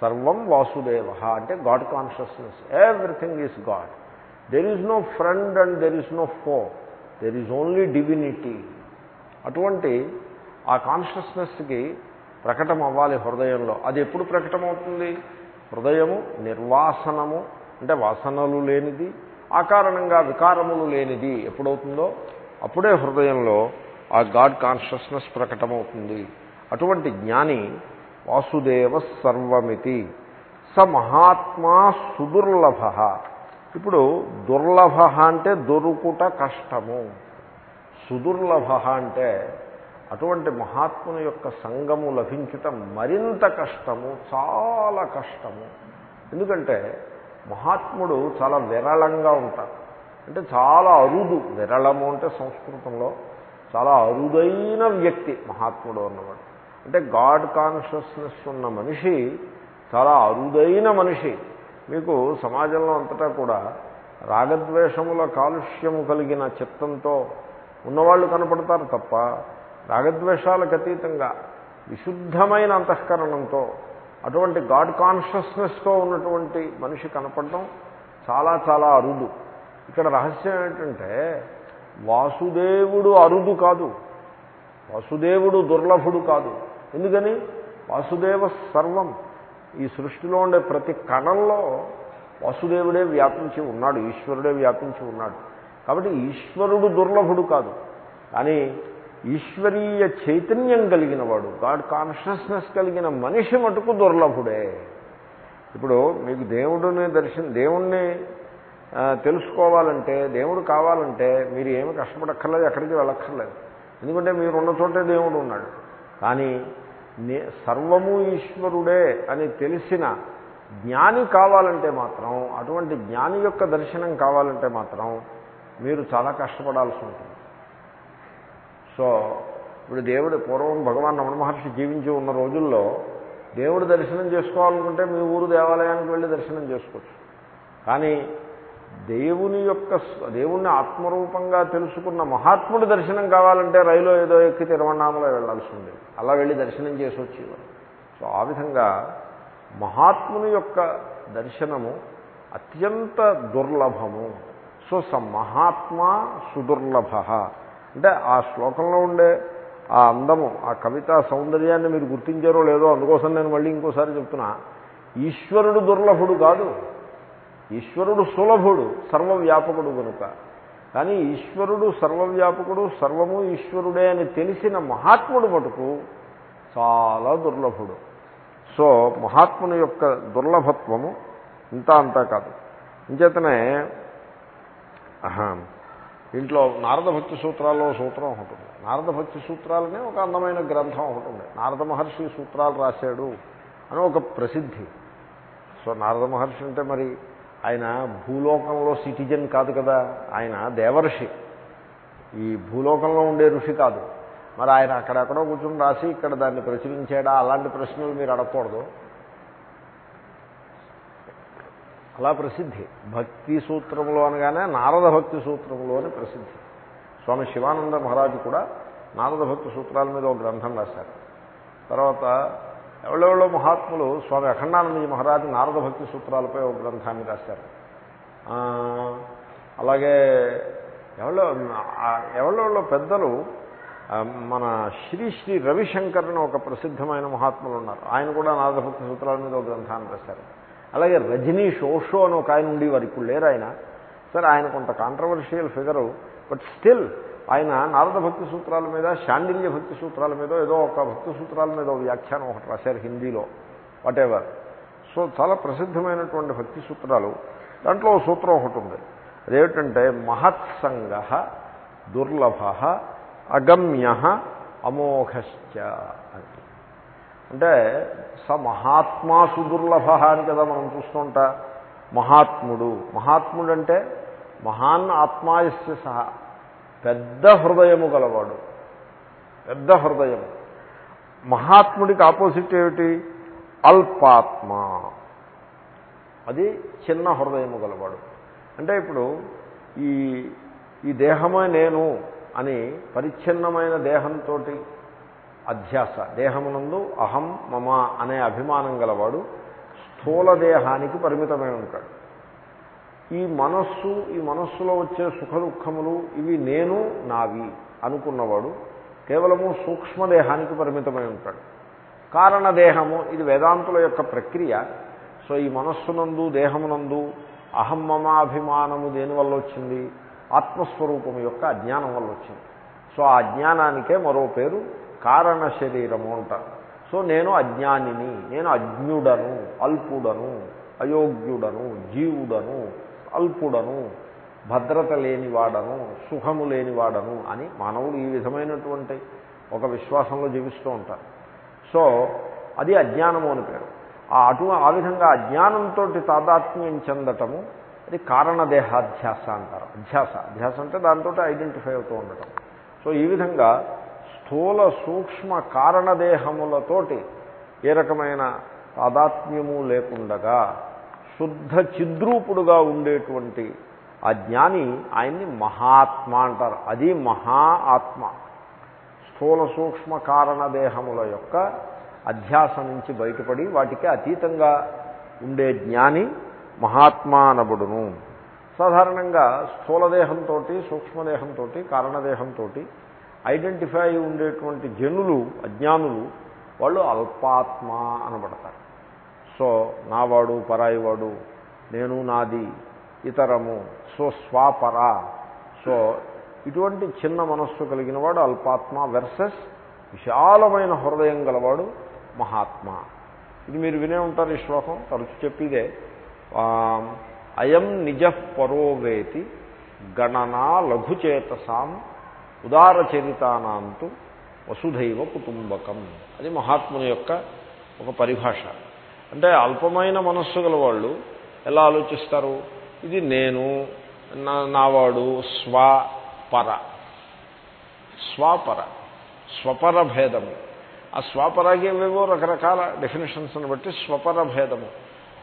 సర్వం వాసుదేవ అంటే God consciousness. Everything is God. There is no friend and there is no foe. There is only divinity. అటువంటి ఆ కాన్షియస్నెస్కి ప్రకటన అవ్వాలి హృదయంలో. అది ఎప్పుడు ప్రకటమవుతుంది? హృదయము నిర్వాసనము అంటే వాసనలు లేనిది ఆ కారణంగా వికారములు లేనిది ఎప్పుడవుతుందో? అప్పుడే హృదయంలో ఆ గాడ్ కాన్షియస్నెస్ ప్రకటమవుతుంది. అటువంటి జ్ఞాని వాసుదేవ సర్వమితి. స మహాత్మా సుదుర్లభ. ఇప్పుడు దుర్లభ అంటే దొరుకుట కష్టము. సుదుర్లభ అంటే అటువంటి మహాత్ముని యొక్క సంగము లభించటం మరింత కష్టము చాలా కష్టము. ఎందుకంటే మహాత్ముడు చాలా విరళంగా ఉంటారు అంటే చాలా అరుదు. విరళము అంటే సంస్కృతంలో చాలా అరుదైన వ్యక్తి మహాత్ముడు అన్నవాడు. అంటే గాడ్ కాన్షియస్నెస్ ఉన్న మనిషి చాలా అరుదైన మనిషి. మీకు సమాజంలో అంతటా కూడా రాగద్వేషముల కాలుష్యము కలిగిన చిత్తంతో ఉన్నవాళ్ళు కనపడతారు తప్ప రాగద్వేషాలకు అతీతంగా విశుద్ధమైన అంతఃకరణంతో అటువంటి గాడ్ కాన్షియస్నెస్తో ఉన్నటువంటి మనిషి కనపడడం చాలా చాలా అరుదు. ఇక్కడ రహస్యం ఏంటంటే వాసుదేవుడు అరుదు కాదు. వాసుదేవుడు దుర్లభుడు కాదు. ఎందుకని? వాసుదేవ సర్వం. ఈ సృష్టిలో ఉండే ప్రతి కణంలో వాసుదేవుడే వ్యాపించి ఉన్నాడు ఈశ్వరుడే వ్యాపించి ఉన్నాడు. కాబట్టి ఈశ్వరుడు దుర్లభుడు కాదు. కానీ ఈశ్వరీయ చైతన్యం కలిగిన వాడు గాడ్ కాన్షియస్నెస్ కలిగిన మనిషి మటుకు దుర్లభుడే. ఇప్పుడు మీకు దేవుడిని దర్శనం దేవుణ్ణి తెలుసుకోవాలంటే దేవుడు కావాలంటే మీరు ఏమి కష్టపడక్కర్లేదు ఎక్కడికి వెళ్ళక్కర్లేదు. ఎందుకంటే మీరున్న చోటే దేవుడు ఉన్నాడు. కానీ సర్వము ఈశ్వరుడే అని తెలిసిన జ్ఞాని కావాలంటే మాత్రం అటువంటి జ్ఞాని యొక్క దర్శనం కావాలంటే మాత్రం మీరు చాలా కష్టపడాల్సి ఉంటుంది. సో ఇప్పుడు దేవుడు పూర్వం భగవాన్ రమణ మహర్షి జీవించి ఉన్న రోజుల్లో దేవుడు దర్శనం చేసుకోవాలనుకుంటే మీ ఊరు దేవాలయానికి వెళ్ళి దర్శనం చేసుకోవచ్చు. కానీ దేవుని యొక్క దేవుణ్ణి ఆత్మరూపంగా తెలుసుకున్న మహాత్ముడి దర్శనం కావాలంటే రైలు ఏదో ఎక్కి తిరువണ്ണామలో వెళ్ళాల్సి ఉంది అలా వెళ్ళి దర్శనం చేసి వచ్చేవారు. సో ఆ విధంగా మహాత్ముని యొక్క దర్శనము అత్యంత దుర్లభము. సో స మహాత్మా సుదుర్లభ. అంటే ఆ శ్లోకంలో ఉండే ఆ అందము ఆ కవితా సౌందర్యాన్ని మీరు గుర్తించారో లేదో అందుకోసం నేను మళ్ళీ ఇంకోసారి చెప్తున్నా. ఈశ్వరుడు దుర్లభుడు కాదు. ఈశ్వరుడు సులభుడు సర్వవ్యాపకుడు కనుక. కానీ ఈశ్వరుడు సర్వవ్యాపకుడు సర్వము ఈశ్వరుడే అని తెలిసిన మహాత్ముడు మటుకు చాలా దుర్లభుడు. సో మహాత్ముని యొక్క దుర్లభత్వము ఇంత అంతా కాదు. ఇంచేతనే దీంట్లో నారద భక్తి సూత్రాల్లో సూత్రం ఒకటి ఉంది. నారద భక్తి సూత్రాలనే ఒక అందమైన గ్రంథం ఒకటి ఉంది. నారద మహర్షి సూత్రాలు రాశాడు అని ఒక ప్రసిద్ధి. సో నారద మహర్షి అంటే మరి ఆయన భూలోకంలో సిటిజన్ కాదు కదా ఆయన దేవర్షి. ఈ భూలోకంలో ఉండే ఋషి కాదు. మరి ఆయన అక్కడెక్కడో కూర్చొని రాసి ఇక్కడ దాన్ని ప్రచురించాడా? అలాంటి ప్రశ్నలు మీరు అడగకూడదు. అలా ప్రసిద్ధి. భక్తి సూత్రంలో అనగానే నారద భక్తి సూత్రంలో అని ప్రసిద్ధి. స్వామి శివానంద మహారాజు కూడా నారద భక్తి సూత్రాల మీద ఒక గ్రంథం రాశారు. తర్వాత ఎవరెవరో మహాత్ములు స్వామి అఖండానందజీ మహారాజు నారద భక్తి సూత్రాలపై ఒక గ్రంథాన్ని రాశారు. అలాగే ఎవరో ఎవరెవరో పెద్దలు మన శ్రీ శ్రీ రవిశంకర్ అని ఒక ప్రసిద్ధమైన మహాత్ములు ఉన్నారు. ఆయన కూడా నారదభక్తి సూత్రాల మీద ఒక గ్రంథాన్ని రాశారు. అలాగే రజనీష్ ఓషో అని ఒక ఆయన ఉండేవారు. ఇప్పుడు లేరు ఆయన. సరే ఆయన కొంత కాంట్రవర్షియల్ ఫిగరు బట్ స్టిల్ ఆయన నారద భక్తి సూత్రాల మీద శాండిల్య భక్తి సూత్రాల మీద ఏదో ఒక భక్తి సూత్రాల మీద వ్యాఖ్యానం ఒకటి రాశారు హిందీలో వాటెవర్ సో చాలా ప్రసిద్ధమైనటువంటి భక్తి సూత్రాలు. దాంట్లో సూత్రం ఒకటి ఉంది. అదేమిటంటే మహత్సంగ దుర్లభ అగమ్య అమోఘశ్చ అని. అంటే స మహాత్మా సుదుర్లభ అని కదా మనం చూస్తుంటా. మహాత్ముడు. మహాత్ముడు అంటే మహాన్ ఆత్మాయస్య సహా. పెద్ద హృదయము గలవాడు. పెద్ద హృదయము. మహాత్ముడికి ఆపోజిట్ ఏమిటి? అల్పాత్మ. అది చిన్న హృదయము గలవాడు. అంటే ఇప్పుడు ఈ ఈ దేహమే నేను అని పరిచ్ఛిన్నమైన దేహంతో అధ్యాస. దేహమునందు అహం మమ అనే అభిమానం గలవాడు స్థూల దేహానికి పరిమితమై ఉంటాడు. ఈ మనస్సు ఈ మనస్సులో వచ్చే సుఖ దుఃఖములు ఇవి నేను నావి అనుకున్నవాడు కేవలము సూక్ష్మదేహానికి పరిమితమై ఉంటాడు. కారణదేహము ఇది వేదాంతుల యొక్క ప్రక్రియ. సో ఈ మనస్సునందు దేహమునందు అహమ్మమాభిమానము దేనివల్ల వచ్చింది? ఆత్మస్వరూపం యొక్క అజ్ఞానం వల్ల వచ్చింది. సో ఆ అజ్ఞానానికే మరో పేరు కారణ శరీరము అంటారు. సో నేను అజ్ఞానిని నేను అజ్ఞుడను అల్పుడను అయోగ్యుడను జీవుడను అల్పుడను భద్రత లేనివాడను సుఖము లేనివాడను అని మానవుడు ఈ విధమైనటువంటి ఒక విశ్వాసంలో జీవిస్తూ ఉంటారు సో అది అజ్ఞానము అని పేరు. ఆ అటు ఆ విధంగా అజ్ఞానంతో తాదాత్మ్యం చెందటము అది కారణదేహాధ్యాస అంటారు. అధ్యాస. అధ్యాస అంటే దాంతో ఐడెంటిఫై అవుతూ ఉండటం. సో ఈ విధంగా స్థూల సూక్ష్మ కారణదేహములతోటి ఏ రకమైన తాదాత్మ్యము లేకుండగా శుద్ధ చిద్రూపుడుగా ఉండేటువంటి ఆ జ్ఞాని ఆయన్ని మహాత్మ అంటారు. అది మహా ఆత్మ. స్థూల సూక్ష్మ కారణదేహముల యొక్క అధ్యాస నుంచి బయటపడి వాటికి అతీతంగా ఉండే జ్ఞాని మహాత్మానబుడును సాధారణంగా స్థూలదేహంతో సూక్ష్మదేహంతో కారణదేహంతో ఐడెంటిఫై ఉండేటువంటి జనులు అజ్ఞానులు వాళ్ళు అల్పాత్మ అనబడతారు. సో నావాడు పరాయివాడు నేను నాది ఇతరము సో స్వాపర. సో ఇటువంటి చిన్న మనస్సు కలిగిన వాడు అల్పాత్మ వెర్సెస్ విశాలమైన హృదయం గలవాడు మహాత్మ. ఇది మీరు వినే ఉంటారు ఈ శ్లోకం తరచు చెప్పిదే. అయం నిజ పరోవేతి గణనా లఘుచేతసాం ఉదారచరితానాంతు వసుధైవ కుటుంబకం. అది మహాత్ముని యొక్క ఒక పరిభాష. అంటే అల్పమైన మనస్సు గలవాళ్ళు ఎలా ఆలోచిస్తారు? ఇది నేను నావాడు స్వపర. స్వాపర. స్వపర భేదము ఆ స్వపరాకి ఏవేవో రకరకాల డెఫినేషన్స్ని బట్టి స్వపర భేదము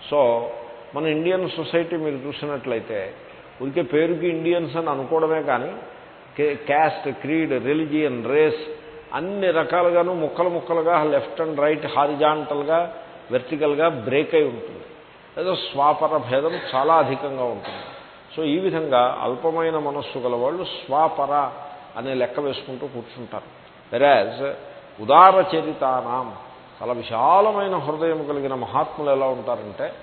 సో మన ఇండియన్ సొసైటీ మీరు చూసినట్లయితే ఉరికే పేరుకి ఇండియన్స్ అని అనుకోవడమే కానీ క్యాస్ట్ క్రీడ్ రిలిజియన్ రేస్ అన్ని రకాలుగాను ముక్కలు ముక్కలుగా లెఫ్ట్ అండ్ రైట్ హారిజాంటల్గా వెర్టికల్గా బ్రేక్ అయి ఉంటుంది. ఏదో స్వాపర భేదం చాలా అధికంగా ఉంటుంది. సో ఈ విధంగా అల్పమైన మనస్సు గల వాళ్ళు స్వాపర అనే లెక్క వేసుకుంటూ కూర్చుంటారు. వెరాజ్ ఉదార చరితానాం చాలా విశాలమైన హృదయం కలిగిన మహాత్ములు ఎలా ఉంటారంటే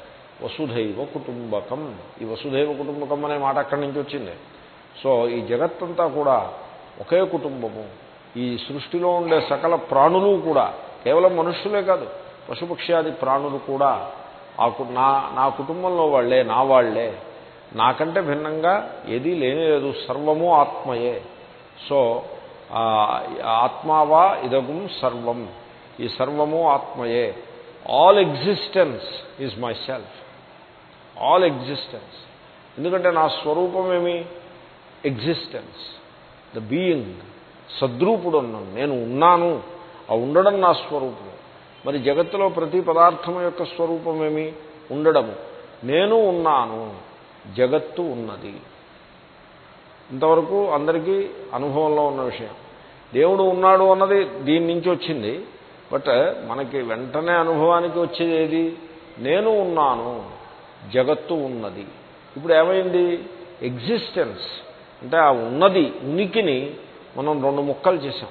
వసుధైవ కుటుంబకం. ఈ వసుధైవ కుటుంబకం అనే మాట అక్కడి నుంచి వచ్చింది? సో ఈ జగత్తంతా కూడా ఒకే కుటుంబము. ఈ సృష్టిలో ఉండే సకల ప్రాణులు కూడా కేవలం మనుష్యులే కాదు పశుపక్ష్యాది ప్రాణులు కూడా ఆ నా నా కుటుంబంలో వాళ్ళే నా వాళ్ళే. నాకంటే భిన్నంగా ఏదీ లేనే లేదు సర్వము ఆత్మయే. సో ఆత్మావా ఇదగుం సర్వం. ఈ సర్వము ఆత్మయే. All existence is my self all existence ఎందుకంటే నా స్వరూపం ఏమి? ఎగ్జిస్టెన్స్ ద బీయింగ్ సద్రూపుడు ఉన్నాను నేను ఉన్నాను. ఆ ఉండడం నా స్వరూపం మరి జగత్తులో ప్రతి పదార్థం యొక్క స్వరూపం ఏమి ఉండడము. నేను ఉన్నాను. జగత్తు ఉన్నది. ఇంతవరకు అందరికీ అనుభవంలో ఉన్న విషయం. దేవుడు ఉన్నాడు అన్నది దీని నుంచి వచ్చింది. బట్ మనకి వెంటనే అనుభవానికి వచ్చేది ఏది? నేను ఉన్నాను. జగత్తు ఉన్నది. ఇప్పుడు ఏమైంది? ఎగ్జిస్టెన్స్. అంటే ఆ ఉన్నది ఉనికిని మనం రెండు ముక్కలు చేశాం.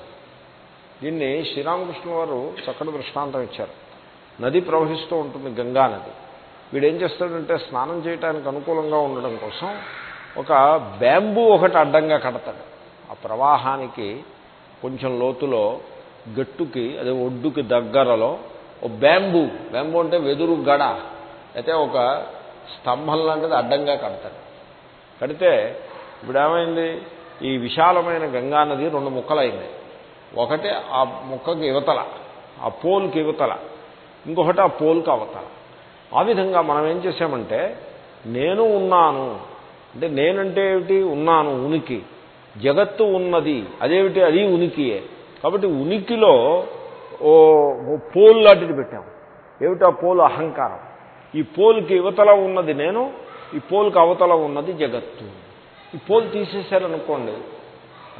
దీన్ని శ్రీరామకృష్ణ వారు చక్కటి దృష్టాంతం ఇచ్చారు. నది ప్రవహిస్తూ ఉంటుంది గంగా నది. వీడేం చేస్తాడంటే స్నానం చేయడానికి అనుకూలంగా ఉండడం కోసం ఒక బ్యాంబూ ఒకటి అడ్డంగా కడతాడు. ఆ ప్రవాహానికి కొంచెం లోతులో గట్టుకి అదే ఒడ్డుకి దగ్గరలో ఓ బ్యాంబూ. బ్యాంబూ అంటే వెదురు గడ. అయితే ఒక స్తంభం లాంటిది అడ్డంగా కడతాడు. కడితే ఇప్పుడు ఏమైంది ఈ విశాలమైన గంగా నది రెండు ముక్కలైంది. ఒకటి ఆ ముక్కకి యువతల ఆ పోల్కి యువతల ఇంకొకటి ఆ పోల్కి అవతల. ఆ విధంగా మనం ఏం చేసామంటే నేను ఉన్నాను అంటే నేనంటే ఏమిటి? ఉన్నాను ఉనికి. జగత్తు ఉన్నది అదేమిటి? అది ఉనికియే. కాబట్టి ఉనికిలో ఓ పోల్ లాంటిది పెట్టాము. ఏమిటి ఆ పోలు? అహంకారం. ఈ పోల్కి యువతల ఉన్నది నేను ఈ పోల్కి అవతల ఉన్నది జగత్తు. ఈ పోల్ తీసేశారనుకోండి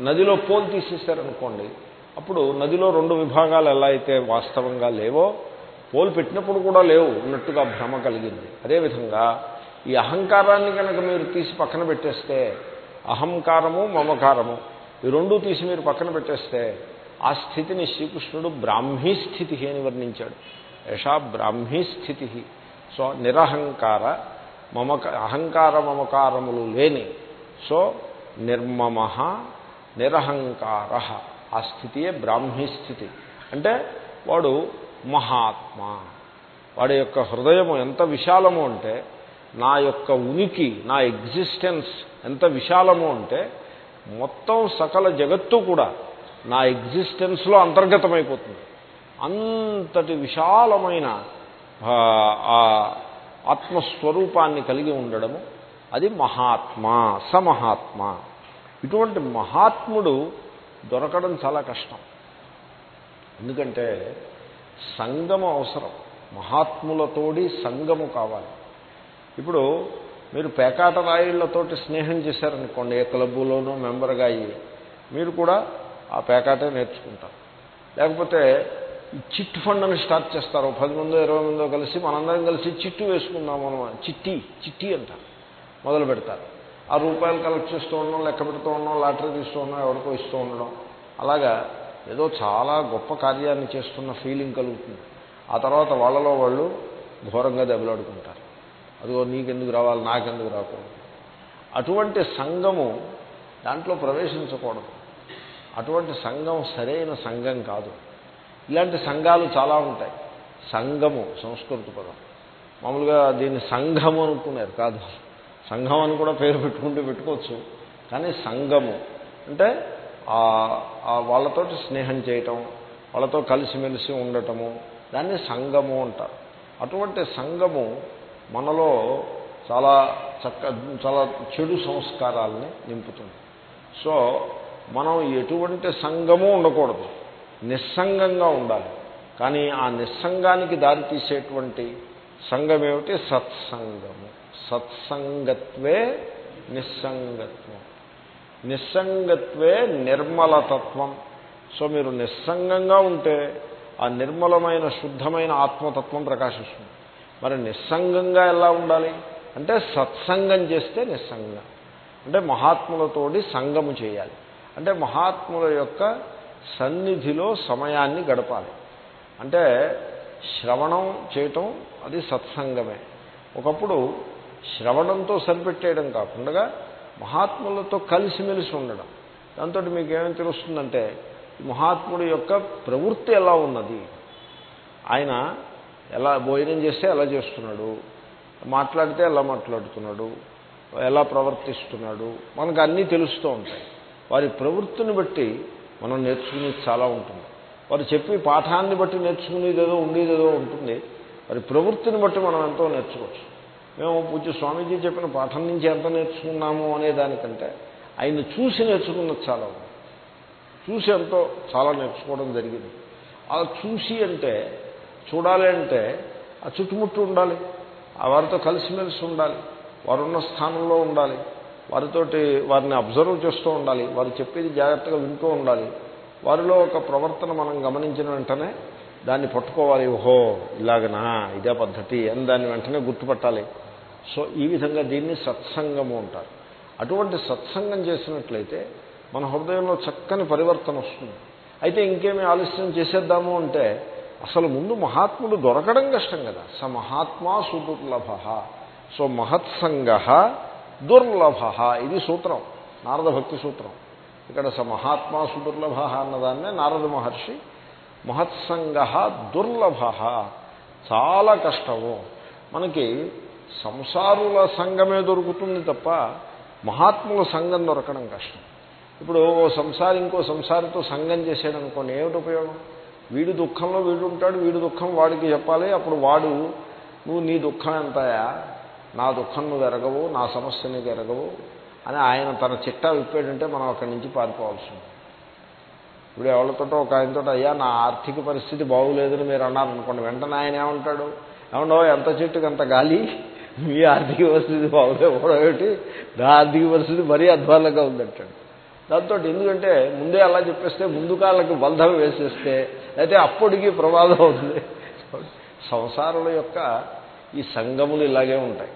నదిలో పోల్ తీసేశారనుకోండి అప్పుడు నదిలో రెండు విభాగాలు ఎలా అయితే వాస్తవంగా లేవో పోల్ పెట్టినప్పుడు కూడా లేవు ఉన్నట్టుగా భ్రమ కలిగింది. అదేవిధంగా ఈ అహంకారాన్ని కనుక మీరు తీసి పక్కన పెట్టేస్తే అహంకారము మమకారము ఈ రెండూ తీసి మీరు పక్కన పెట్టేస్తే ఆ స్థితిని శ్రీకృష్ణుడు బ్రాహ్మీ స్థితి అని వర్ణించాడు. యషా బ్రాహ్మీ స్థితి. సో నిరహంకార మమక అహంకార మమకారములు లేని సో నిర్మమ నిరహంకార. ఆ స్థితియే బ్రాహ్మీ స్థితి. అంటే వాడు మహాత్మా. వాడి యొక్క హృదయము ఎంత విశాలము అంటే నా యొక్క ఉనికి నా ఎగ్జిస్టెన్స్ ఎంత విశాలము అంటే మొత్తం సకల జగత్తు కూడా నా ఎగ్జిస్టెన్స్లో అంతర్గతమైపోతుంది. అంతటి విశాలమైన ఆత్మస్వరూపాన్ని కలిగి ఉండడము అది మహాత్మ సమహాత్మ. ఇటువంటి మహాత్ముడు దొరకడం చాలా కష్టం. ఎందుకంటే సంగము అవసరం. మహాత్ములతోడి సంగము కావాలి. ఇప్పుడు మీరు పేకాట రాయిళ్ళతోటి స్నేహం చేశారనుకోండి ఏ క్లబ్బులోనూ మెంబర్గా అయ్యి మీరు కూడా ఆ పేకాటే నేర్చుకుంటారు. లేకపోతే ఈ చిట్ ఫండ్ అని స్టార్ట్ చేస్తారు. పది మందో ఇరవై మందో కలిసి మనందరం కలిసి చిట్టు వేసుకుందాము అనమాట చిట్టి చిట్టి అంటారు. మొదలు పెడతారు ఆ రూపాయలు కలెక్ట్ చేస్తూ ఉండడం లెక్క పెడుతూ ఉండడం లాటరీ తీస్తూ ఉండడం ఎవరికో ఇస్తూ ఉండడం. అలాగా ఏదో చాలా గొప్ప కార్యాన్ని చేస్తున్న ఫీలింగ్ కలుగుతుంది. ఆ తర్వాత వాళ్ళలో వాళ్ళు ఘోరంగా దెబ్బలాడుకుంటారు. అదిగో నీకెందుకు రావాలి నాకెందుకు రాకూడదు. అటువంటి సంఘము దాంట్లో ప్రవేశించకూడదు. అటువంటి సంఘం సరైన సంఘం కాదు. ఇలాంటి సంఘాలు చాలా ఉంటాయి. సంఘము సంస్కృత పదం. మామూలుగా దీన్ని సంఘము అనుకున్నారు కాదు. సంఘం అని కూడా పేరు పెట్టుకుంటూ పెట్టుకోవచ్చు. కానీ సంఘము అంటే వాళ్ళతోటి స్నేహం చేయటం వాళ్ళతో కలిసిమెలిసి ఉండటము దాన్ని సంఘము అంటారు. అటువంటి సంఘము మనలో చాలా చక్క చాలా చెడు సంస్కారాలని నింపుతుంది. సో మనం ఎటువంటి సంఘము ఉండకూడదు. నిస్సంగంగా ఉండాలి. కానీ ఆ నిస్సంగానికి దారి తీసేటువంటి సంఘం ఏమిటి సత్సంగము. సత్సంగత్వే నిస్సంగత్వం. నిస్సంగత్వే నిర్మలతత్వం. సో మీరు నిస్సంగంగా ఉంటే ఆ నిర్మలమైన శుద్ధమైన ఆత్మతత్వం ప్రకాశిస్తుంది. మరి నిస్సంగంగా ఎలా ఉండాలి? అంటే సత్సంగం చేస్తే నిస్సంగం. అంటే మహాత్ములతోటి సంగము చేయాలి. అంటే మహాత్ముల యొక్క సన్నిధిలో సమయాన్ని గడపాలి. అంటే శ్రవణం చేయటం అది సత్సంగమే. ఒకప్పుడు శ్రవణంతో సరిపెట్టేయడం కాకుండా మహాత్ములతో కలిసిమెలిసి ఉండడం. దాంతో మీకు ఏమైనా తెలుస్తుందంటే మహాత్ముడి యొక్క ప్రవృత్తి ఎలా ఉన్నది? ఆయన ఎలా భోజనం చేస్తే ఎలా చేస్తున్నాడు? మాట్లాడితే ఎలా మాట్లాడుతున్నాడు? ఎలా ప్రవర్తిస్తున్నాడు? మనకు అన్నీ తెలుస్తూ ఉంటాయి. వారి ప్రవృత్తిని బట్టి మనం నేర్చుకునేది చాలా ఉంటుంది. వారు చెప్పి పాఠాన్ని బట్టి నేర్చుకునేది ఏదో ఉండేది ఏదో ఉంటుంది. వారి ప్రవృత్తిని బట్టి మనం ఎంతో నేర్చుకోవచ్చు. మేము పూజ్య స్వామీజీ చెప్పిన పాఠం నుంచి ఎంత నేర్చుకున్నాము అనే దానికంటే ఆయన చూసి నేర్చుకున్నది చాలా చూసి ఎంతో చాలా నేర్చుకోవడం జరిగింది. అలా చూసి అంటే చూడాలి అంటే ఆ చుట్టుముట్టు ఉండాలి ఆ వారితో కలిసిమెలిసి ఉండాలి వారున్న స్థానంలో ఉండాలి వారితోటి వారిని అబ్జర్వ్ చేస్తూ ఉండాలి వారు చెప్పేది జాగ్రత్తగా వింటూ ఉండాలి. వారిలో ఒక ప్రవర్తన మనం గమనించిన వెంటనే దాన్ని పట్టుకోవాలి. ఓహో ఇలాగనా ఇదే పద్ధతి అని దాన్ని వెంటనే గుర్తుపట్టాలి. సో ఈ విధంగా దీన్ని సత్సంగము అంటారు. అటువంటి సత్సంగం చేసినట్లయితే మన హృదయంలో చక్కని పరివర్తన వస్తుంది. అయితే ఇంకేమి ఆలస్యం చేసేద్దాము అంటే అసలు ముందు మహాత్ముడు దొరకడం కష్టం కదా. స మహాత్మా సుదుర్లభ సో మహత్సంగ దుర్లభ. ఇది సూత్రం నారద భక్తి సూత్రం. ఇక్కడ స మహాత్మా సుదుర్లభ అన్నదాన్నే నారద మహర్షి మహత్సంగ దుర్లభ. చాలా కష్టము. మనకి సంసారుల సంఘమే దొరుకుతుంది తప్ప మహాత్ముల సంఘం దొరకడం కష్టం. ఇప్పుడు ఓ సంసారి ఇంకో సంసారితో సంఘం చేసాడనుకోండి ఏమిటి ఉపయోగం? వీడి దుఃఖంలో వీడు ఉంటాడు వీడి దుఃఖం వాడికి చెప్పాలి అప్పుడు వాడు నువ్వు నీ దుఃఖం ఎంతయా? నా దుఃఖం నువ్వు ఎరగవు నా సమస్య నీకు ఎరగవు అని ఆయన తన చిట్టా విప్పాడంటే మనం అక్కడి నుంచి పారిపోవాల్సి ఉంది ఇప్పుడు ఎవరితోటో ఒక ఆయనతో అయ్యా నా ఆర్థిక పరిస్థితి బాగులేదని మీరు అన్నారనుకోండి వెంటనే ఆయన ఏమంటాడు? ఏమన్నా ఎంత చెట్టుకి అంత గాలి? మీ ఆర్థిక పరిస్థితి బాగులేకపోవడం ఏమిటి? నా ఆర్థిక పరిస్థితి మరీ అధ్వానంగా ఉందంటాడు. దాంతో ఎందుకంటే ముందే అలా చెప్పేస్తే ముందు కాళ్ళకి బంధం వేసేస్తే అయితే అప్పటికి ప్రమాదం అవుతుంది. సంసారుల యొక్క ఈ సంగములు ఇలాగే ఉంటాయి.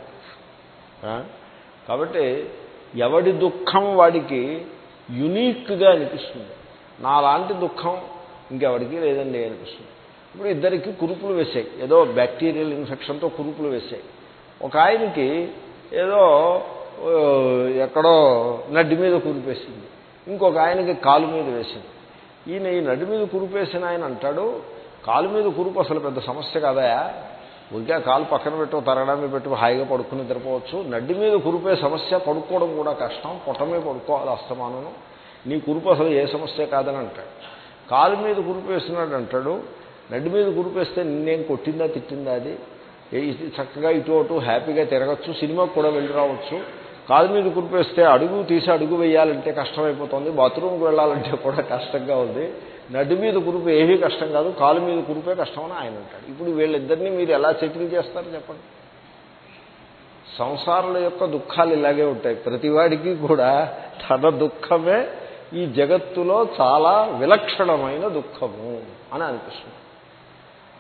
కాబట్టి ఎవడి దుఃఖం వాడికి యునీక్గా అనిపిస్తుంది. నాలాంటి దుఃఖం ఇంకెవడికి లేదండి అనిపిస్తుంది. ఇప్పుడు ఇద్దరికి కురుపులు వేసాయి. ఏదో బ్యాక్టీరియల్ ఇన్ఫెక్షన్తో కురుపులు వేసాయి. ఒక ఆయనకి ఏదో ఎక్కడో నడ్డి మీద కురిపేసింది. ఇంకొక ఆయనకి కాలు మీద వేసింది. ఈయన ఈ నడ్డి మీద కురిపేసిన ఆయన అంటాడు కాలు మీద కురుపు అసలు పెద్ద సమస్య కాదయా ఊరికే కాలు పక్కన పెట్టు తరగడమే పెట్టు హాయిగా పడుకుని నిద్రపోవచ్చు. నడ్డి మీద కురిపే సమస్య పడుకోవడం కూడా కష్టం పొట్టమే పడుకోవాలి అస్తమానము. నీ కురుపు అసలు ఏ సమస్య కాదని అంటాడు. కాలు మీద కురిపేసినాడు అంటాడు నడ్డి మీద కురిపేస్తే నిన్నేం కొట్టిందా తిట్టిందా అది? చక్కగా ఇటు అటు హ్యాపీగా తిరగచ్చు సినిమాకి కూడా వెళ్ళి రావచ్చు. కాలు మీద కురిపేస్తే అడుగు తీసి అడుగు వేయాలంటే కష్టమైపోతుంది బాత్రూమ్కి వెళ్ళాలంటే కూడా కష్టంగా ఉంది. నడి మీద కురుపు ఏమీ కష్టం కాదు కాలు మీద కురిపే కష్టమని ఆయన అంటాడు. ఇప్పుడు వీళ్ళిద్దరినీ మీరు ఎలా సెటిల్ చేస్తారు చెప్పండి? సంసారాల యొక్క దుఃఖాలు ఇలాగే ఉంటాయి. ప్రతివాడికి కూడా తన దుఃఖమే ఈ జగత్తులో చాలా విలక్షణమైన దుఃఖము అని అనిపిస్తుంది.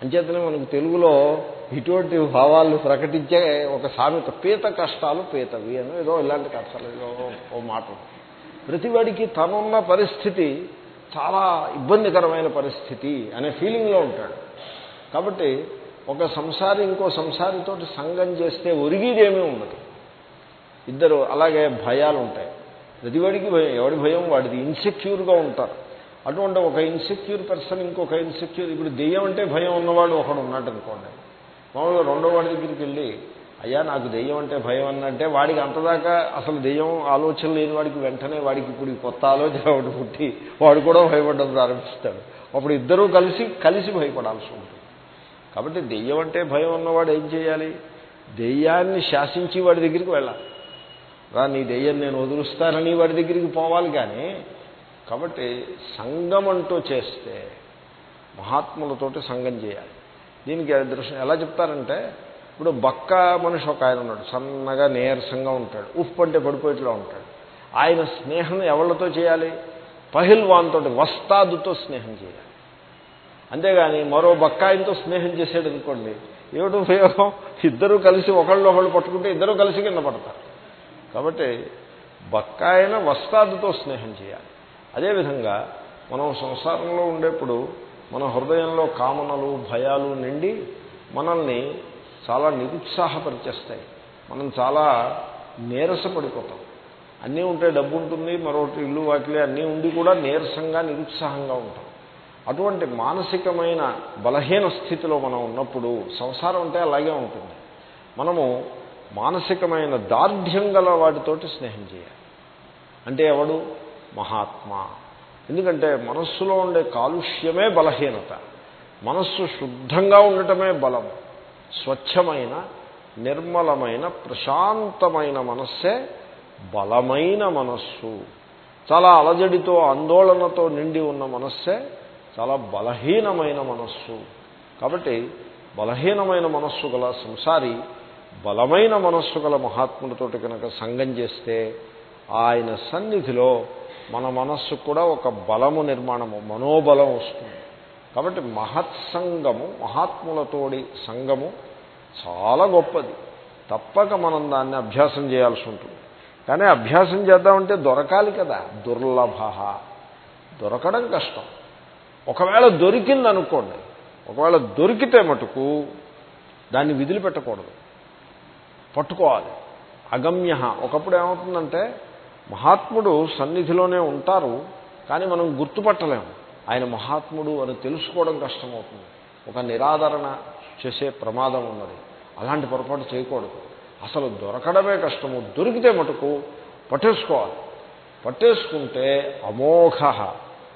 అంచేతనే మనకు తెలుగులో ఇటువంటి భావాలను ప్రకటించే ఒక సామెత పీత కష్టాలు పీతవి అని ఏదో ఇలాంటి కష్టాలు ఓ మాట. ప్రతివాడికి తనున్న పరిస్థితి చాలా ఇబ్బందికరమైన పరిస్థితి అనే ఫీలింగ్లో ఉంటాడు. కాబట్టి ఒక సంసారి ఇంకో సంసారితో సంఘం చేస్తే ఒరిగిదేమీ ఉండదు. ఇద్దరు అలాగే భయాలు ఉంటాయి ప్రతివాడికి భయం ఎవడి భయం? వాడిది ఇన్సెక్యూర్గా ఉంటారు. అటువంటి ఒక ఇన్సెక్యూర్ పర్సన్ ఇంకొక ఇన్సెక్యూర్ ఇప్పుడు దెయ్యం అంటే భయం ఉన్నవాడు ఒకడు ఉన్నాడు అనుకోండి మామూలుగా రెండో వాడి దగ్గరికి వెళ్ళి అయ్యా నాకు దెయ్యం అంటే భయం అన్నంటే వాడికి అంతదాకా అసలు దెయ్యం ఆలోచన లేని వాడికి వెంటనే వాడికి ఇప్పుడు కొత్త ఆలోచన ఒకటి పుట్టి వాడు కూడా భయపడడం ప్రారంభిస్తాడు. అప్పుడు ఇద్దరూ కలిసి కలిసి భయపడాల్సి ఉంటుంది. కాబట్టి దెయ్యం అంటే భయం ఉన్నవాడు ఏం చేయాలి? దెయ్యాన్ని శాసించి వాడి దగ్గరికి వెళ్ళాలి. రా నీ దెయ్యం నేను వదులుస్తానని వాడి దగ్గరికి పోవాలి కానీ కాబట్టి సంగం అంటూ చేస్తే మహాత్ములతోటి సంఘం చేయాలి. దీనికి దృశ్యం ఎలా చెప్తారంటే ఇప్పుడు బక్క మనిషి ఒక ఆయన ఉన్నాడు సన్నగా నీరసంగా ఉంటాడు ఉఫ్ అంటే పడిపోయేట్లా ఉంటాడు. ఆయన స్నేహం ఎవరితో చేయాలి? పహిల్వాన్తో వస్తాదుతో స్నేహం చేయాలి. అంతేగాని మరో బక్కాయంతో స్నేహం చేసాడు అనుకోండి ఏమిటి ఉపయోగం? ఇద్దరూ కలిసి ఒకళ్ళు ఒకళ్ళు పట్టుకుంటే ఇద్దరూ కలిసి కింద పడతారు. కాబట్టి బక్కాయన వస్తాదుతో స్నేహం చేయాలి. అదేవిధంగా మనం సంసారంలో ఉండేప్పుడు మన హృదయంలో కామనలు భయాలు నిండి మనల్ని చాలా నిరుత్సాహపరిచేస్తాయి. మనం చాలా నీరసపడిపోతాం. అన్నీ ఉంటే డబ్బు ఉంటుంది మరొకటి ఇల్లు వాటిలే అన్నీ ఉండి కూడా నీరసంగా నిరుత్సాహంగా ఉంటాం. అటువంటి మానసికమైన బలహీన స్థితిలో మనం ఉన్నప్పుడు సంసారం అంటే అలాగే ఉంటుంది. మనము మానసికమైన దార్ఢ్యం గల వాటితోటి స్నేహం చేయాలి. అంటే ఎవడు? మహాత్మా. ఎందుకంటే మనస్సులో ఉండే కాలుష్యమే బలహీనత. మనస్సు శుద్ధంగా ఉండటమే బలం. స్వచ్ఛమైన నిర్మలమైన ప్రశాంతమైన మనస్సే బలమైన మనస్సు. చాలా అలజడితో ఆందోళనతో నిండి ఉన్న మనస్సే చాలా బలహీనమైన మనస్సు. కాబట్టి బలహీనమైన మనస్సు గల సంసారి బలమైన మనస్సు గల మహాత్ములతోటి కనుక సంగం చేస్తే ఆయన సన్నిధిలో మన మనస్సు కూడా ఒక బలము నిర్మాణము మనోబలం వస్తుంది. కాబట్టి మహత్సంగము మహాత్ములతోడి సంగము చాలా గొప్పది. తప్పక మనం దాన్ని అభ్యాసం చేయాల్సి ఉంటుంది. కానీ అభ్యాసం చేద్దామంటే దొరకాలి కదా దుర్లభ దొరకడం కష్టం. ఒకవేళ దొరికిందనుకోండి ఒకవేళ దొరికితే మటుకు దాన్ని విధులు పెట్టకూడదు పట్టుకోవాలి. అగమ్య ఒకప్పుడు ఏమవుతుందంటే మహాత్ముడు సన్నిధిలోనే ఉంటారు కానీ మనం గుర్తుపట్టలేము. ఆయన మహాత్ముడు అని తెలుసుకోవడం కష్టమవుతుంది. ఒక నిరాదరణ చేసే ప్రమాదం ఉన్నది. అలాంటి పొరపాటు చేయకూడదు. అసలు దొరకడమే కష్టము. దొరికితే మటుకు పట్టేసుకోవాలి. పట్టేసుకుంటే అమోఘ.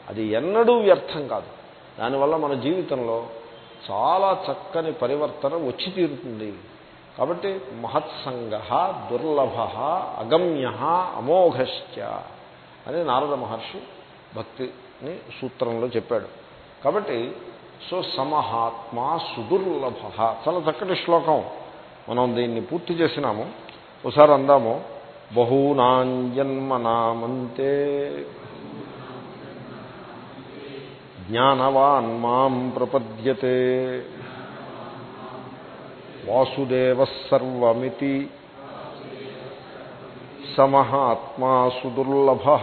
అది ఎన్నడూ వ్యర్థం కాదు. దానివల్ల మన జీవితంలో చాలా చక్కని పరివర్తన వచ్చి తీరుతుంది. కాబట్టి మహత్సంగ దుర్లభ అగమ్య అమోఘశ్చ అని నారద మహర్షి భక్తిని సూత్రంలో చెప్పాడు. కాబట్టి సో సమహాత్మా సుదుర్లభ చాలా చక్కటి శ్లోకం. మనం దీన్ని పూర్తి చేసినాము. ఒకసారి అందాము. బహూనాంజన్మనామంతే జ్ఞానవాన్ మాం ప్రపద్యతే. వాసుదేవ సర్వమితి సమహాత్మా సుదుర్లభ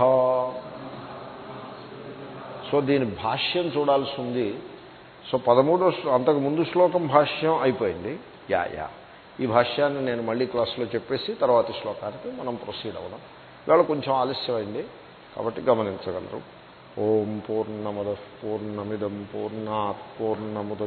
సో దీని భాష్యం చూడాల్సి ఉంది. సో పదమూడో అంతకు ముందు శ్లోకం భాష్యం అయిపోయింది. Yeah yeah. ఈ భాష్యాన్ని నేను మళ్ళీ క్లాస్లో చెప్పేసి తర్వాతి శ్లోకానికి మనం ప్రొసీడ్ అవ్వడం ఇవాళ కొంచెం ఆలస్యమైంది కాబట్టి గమనించగలరు. ఓం పూర్ణమద పూర్ణమిదం పూర్ణాత్ పూర్ణముద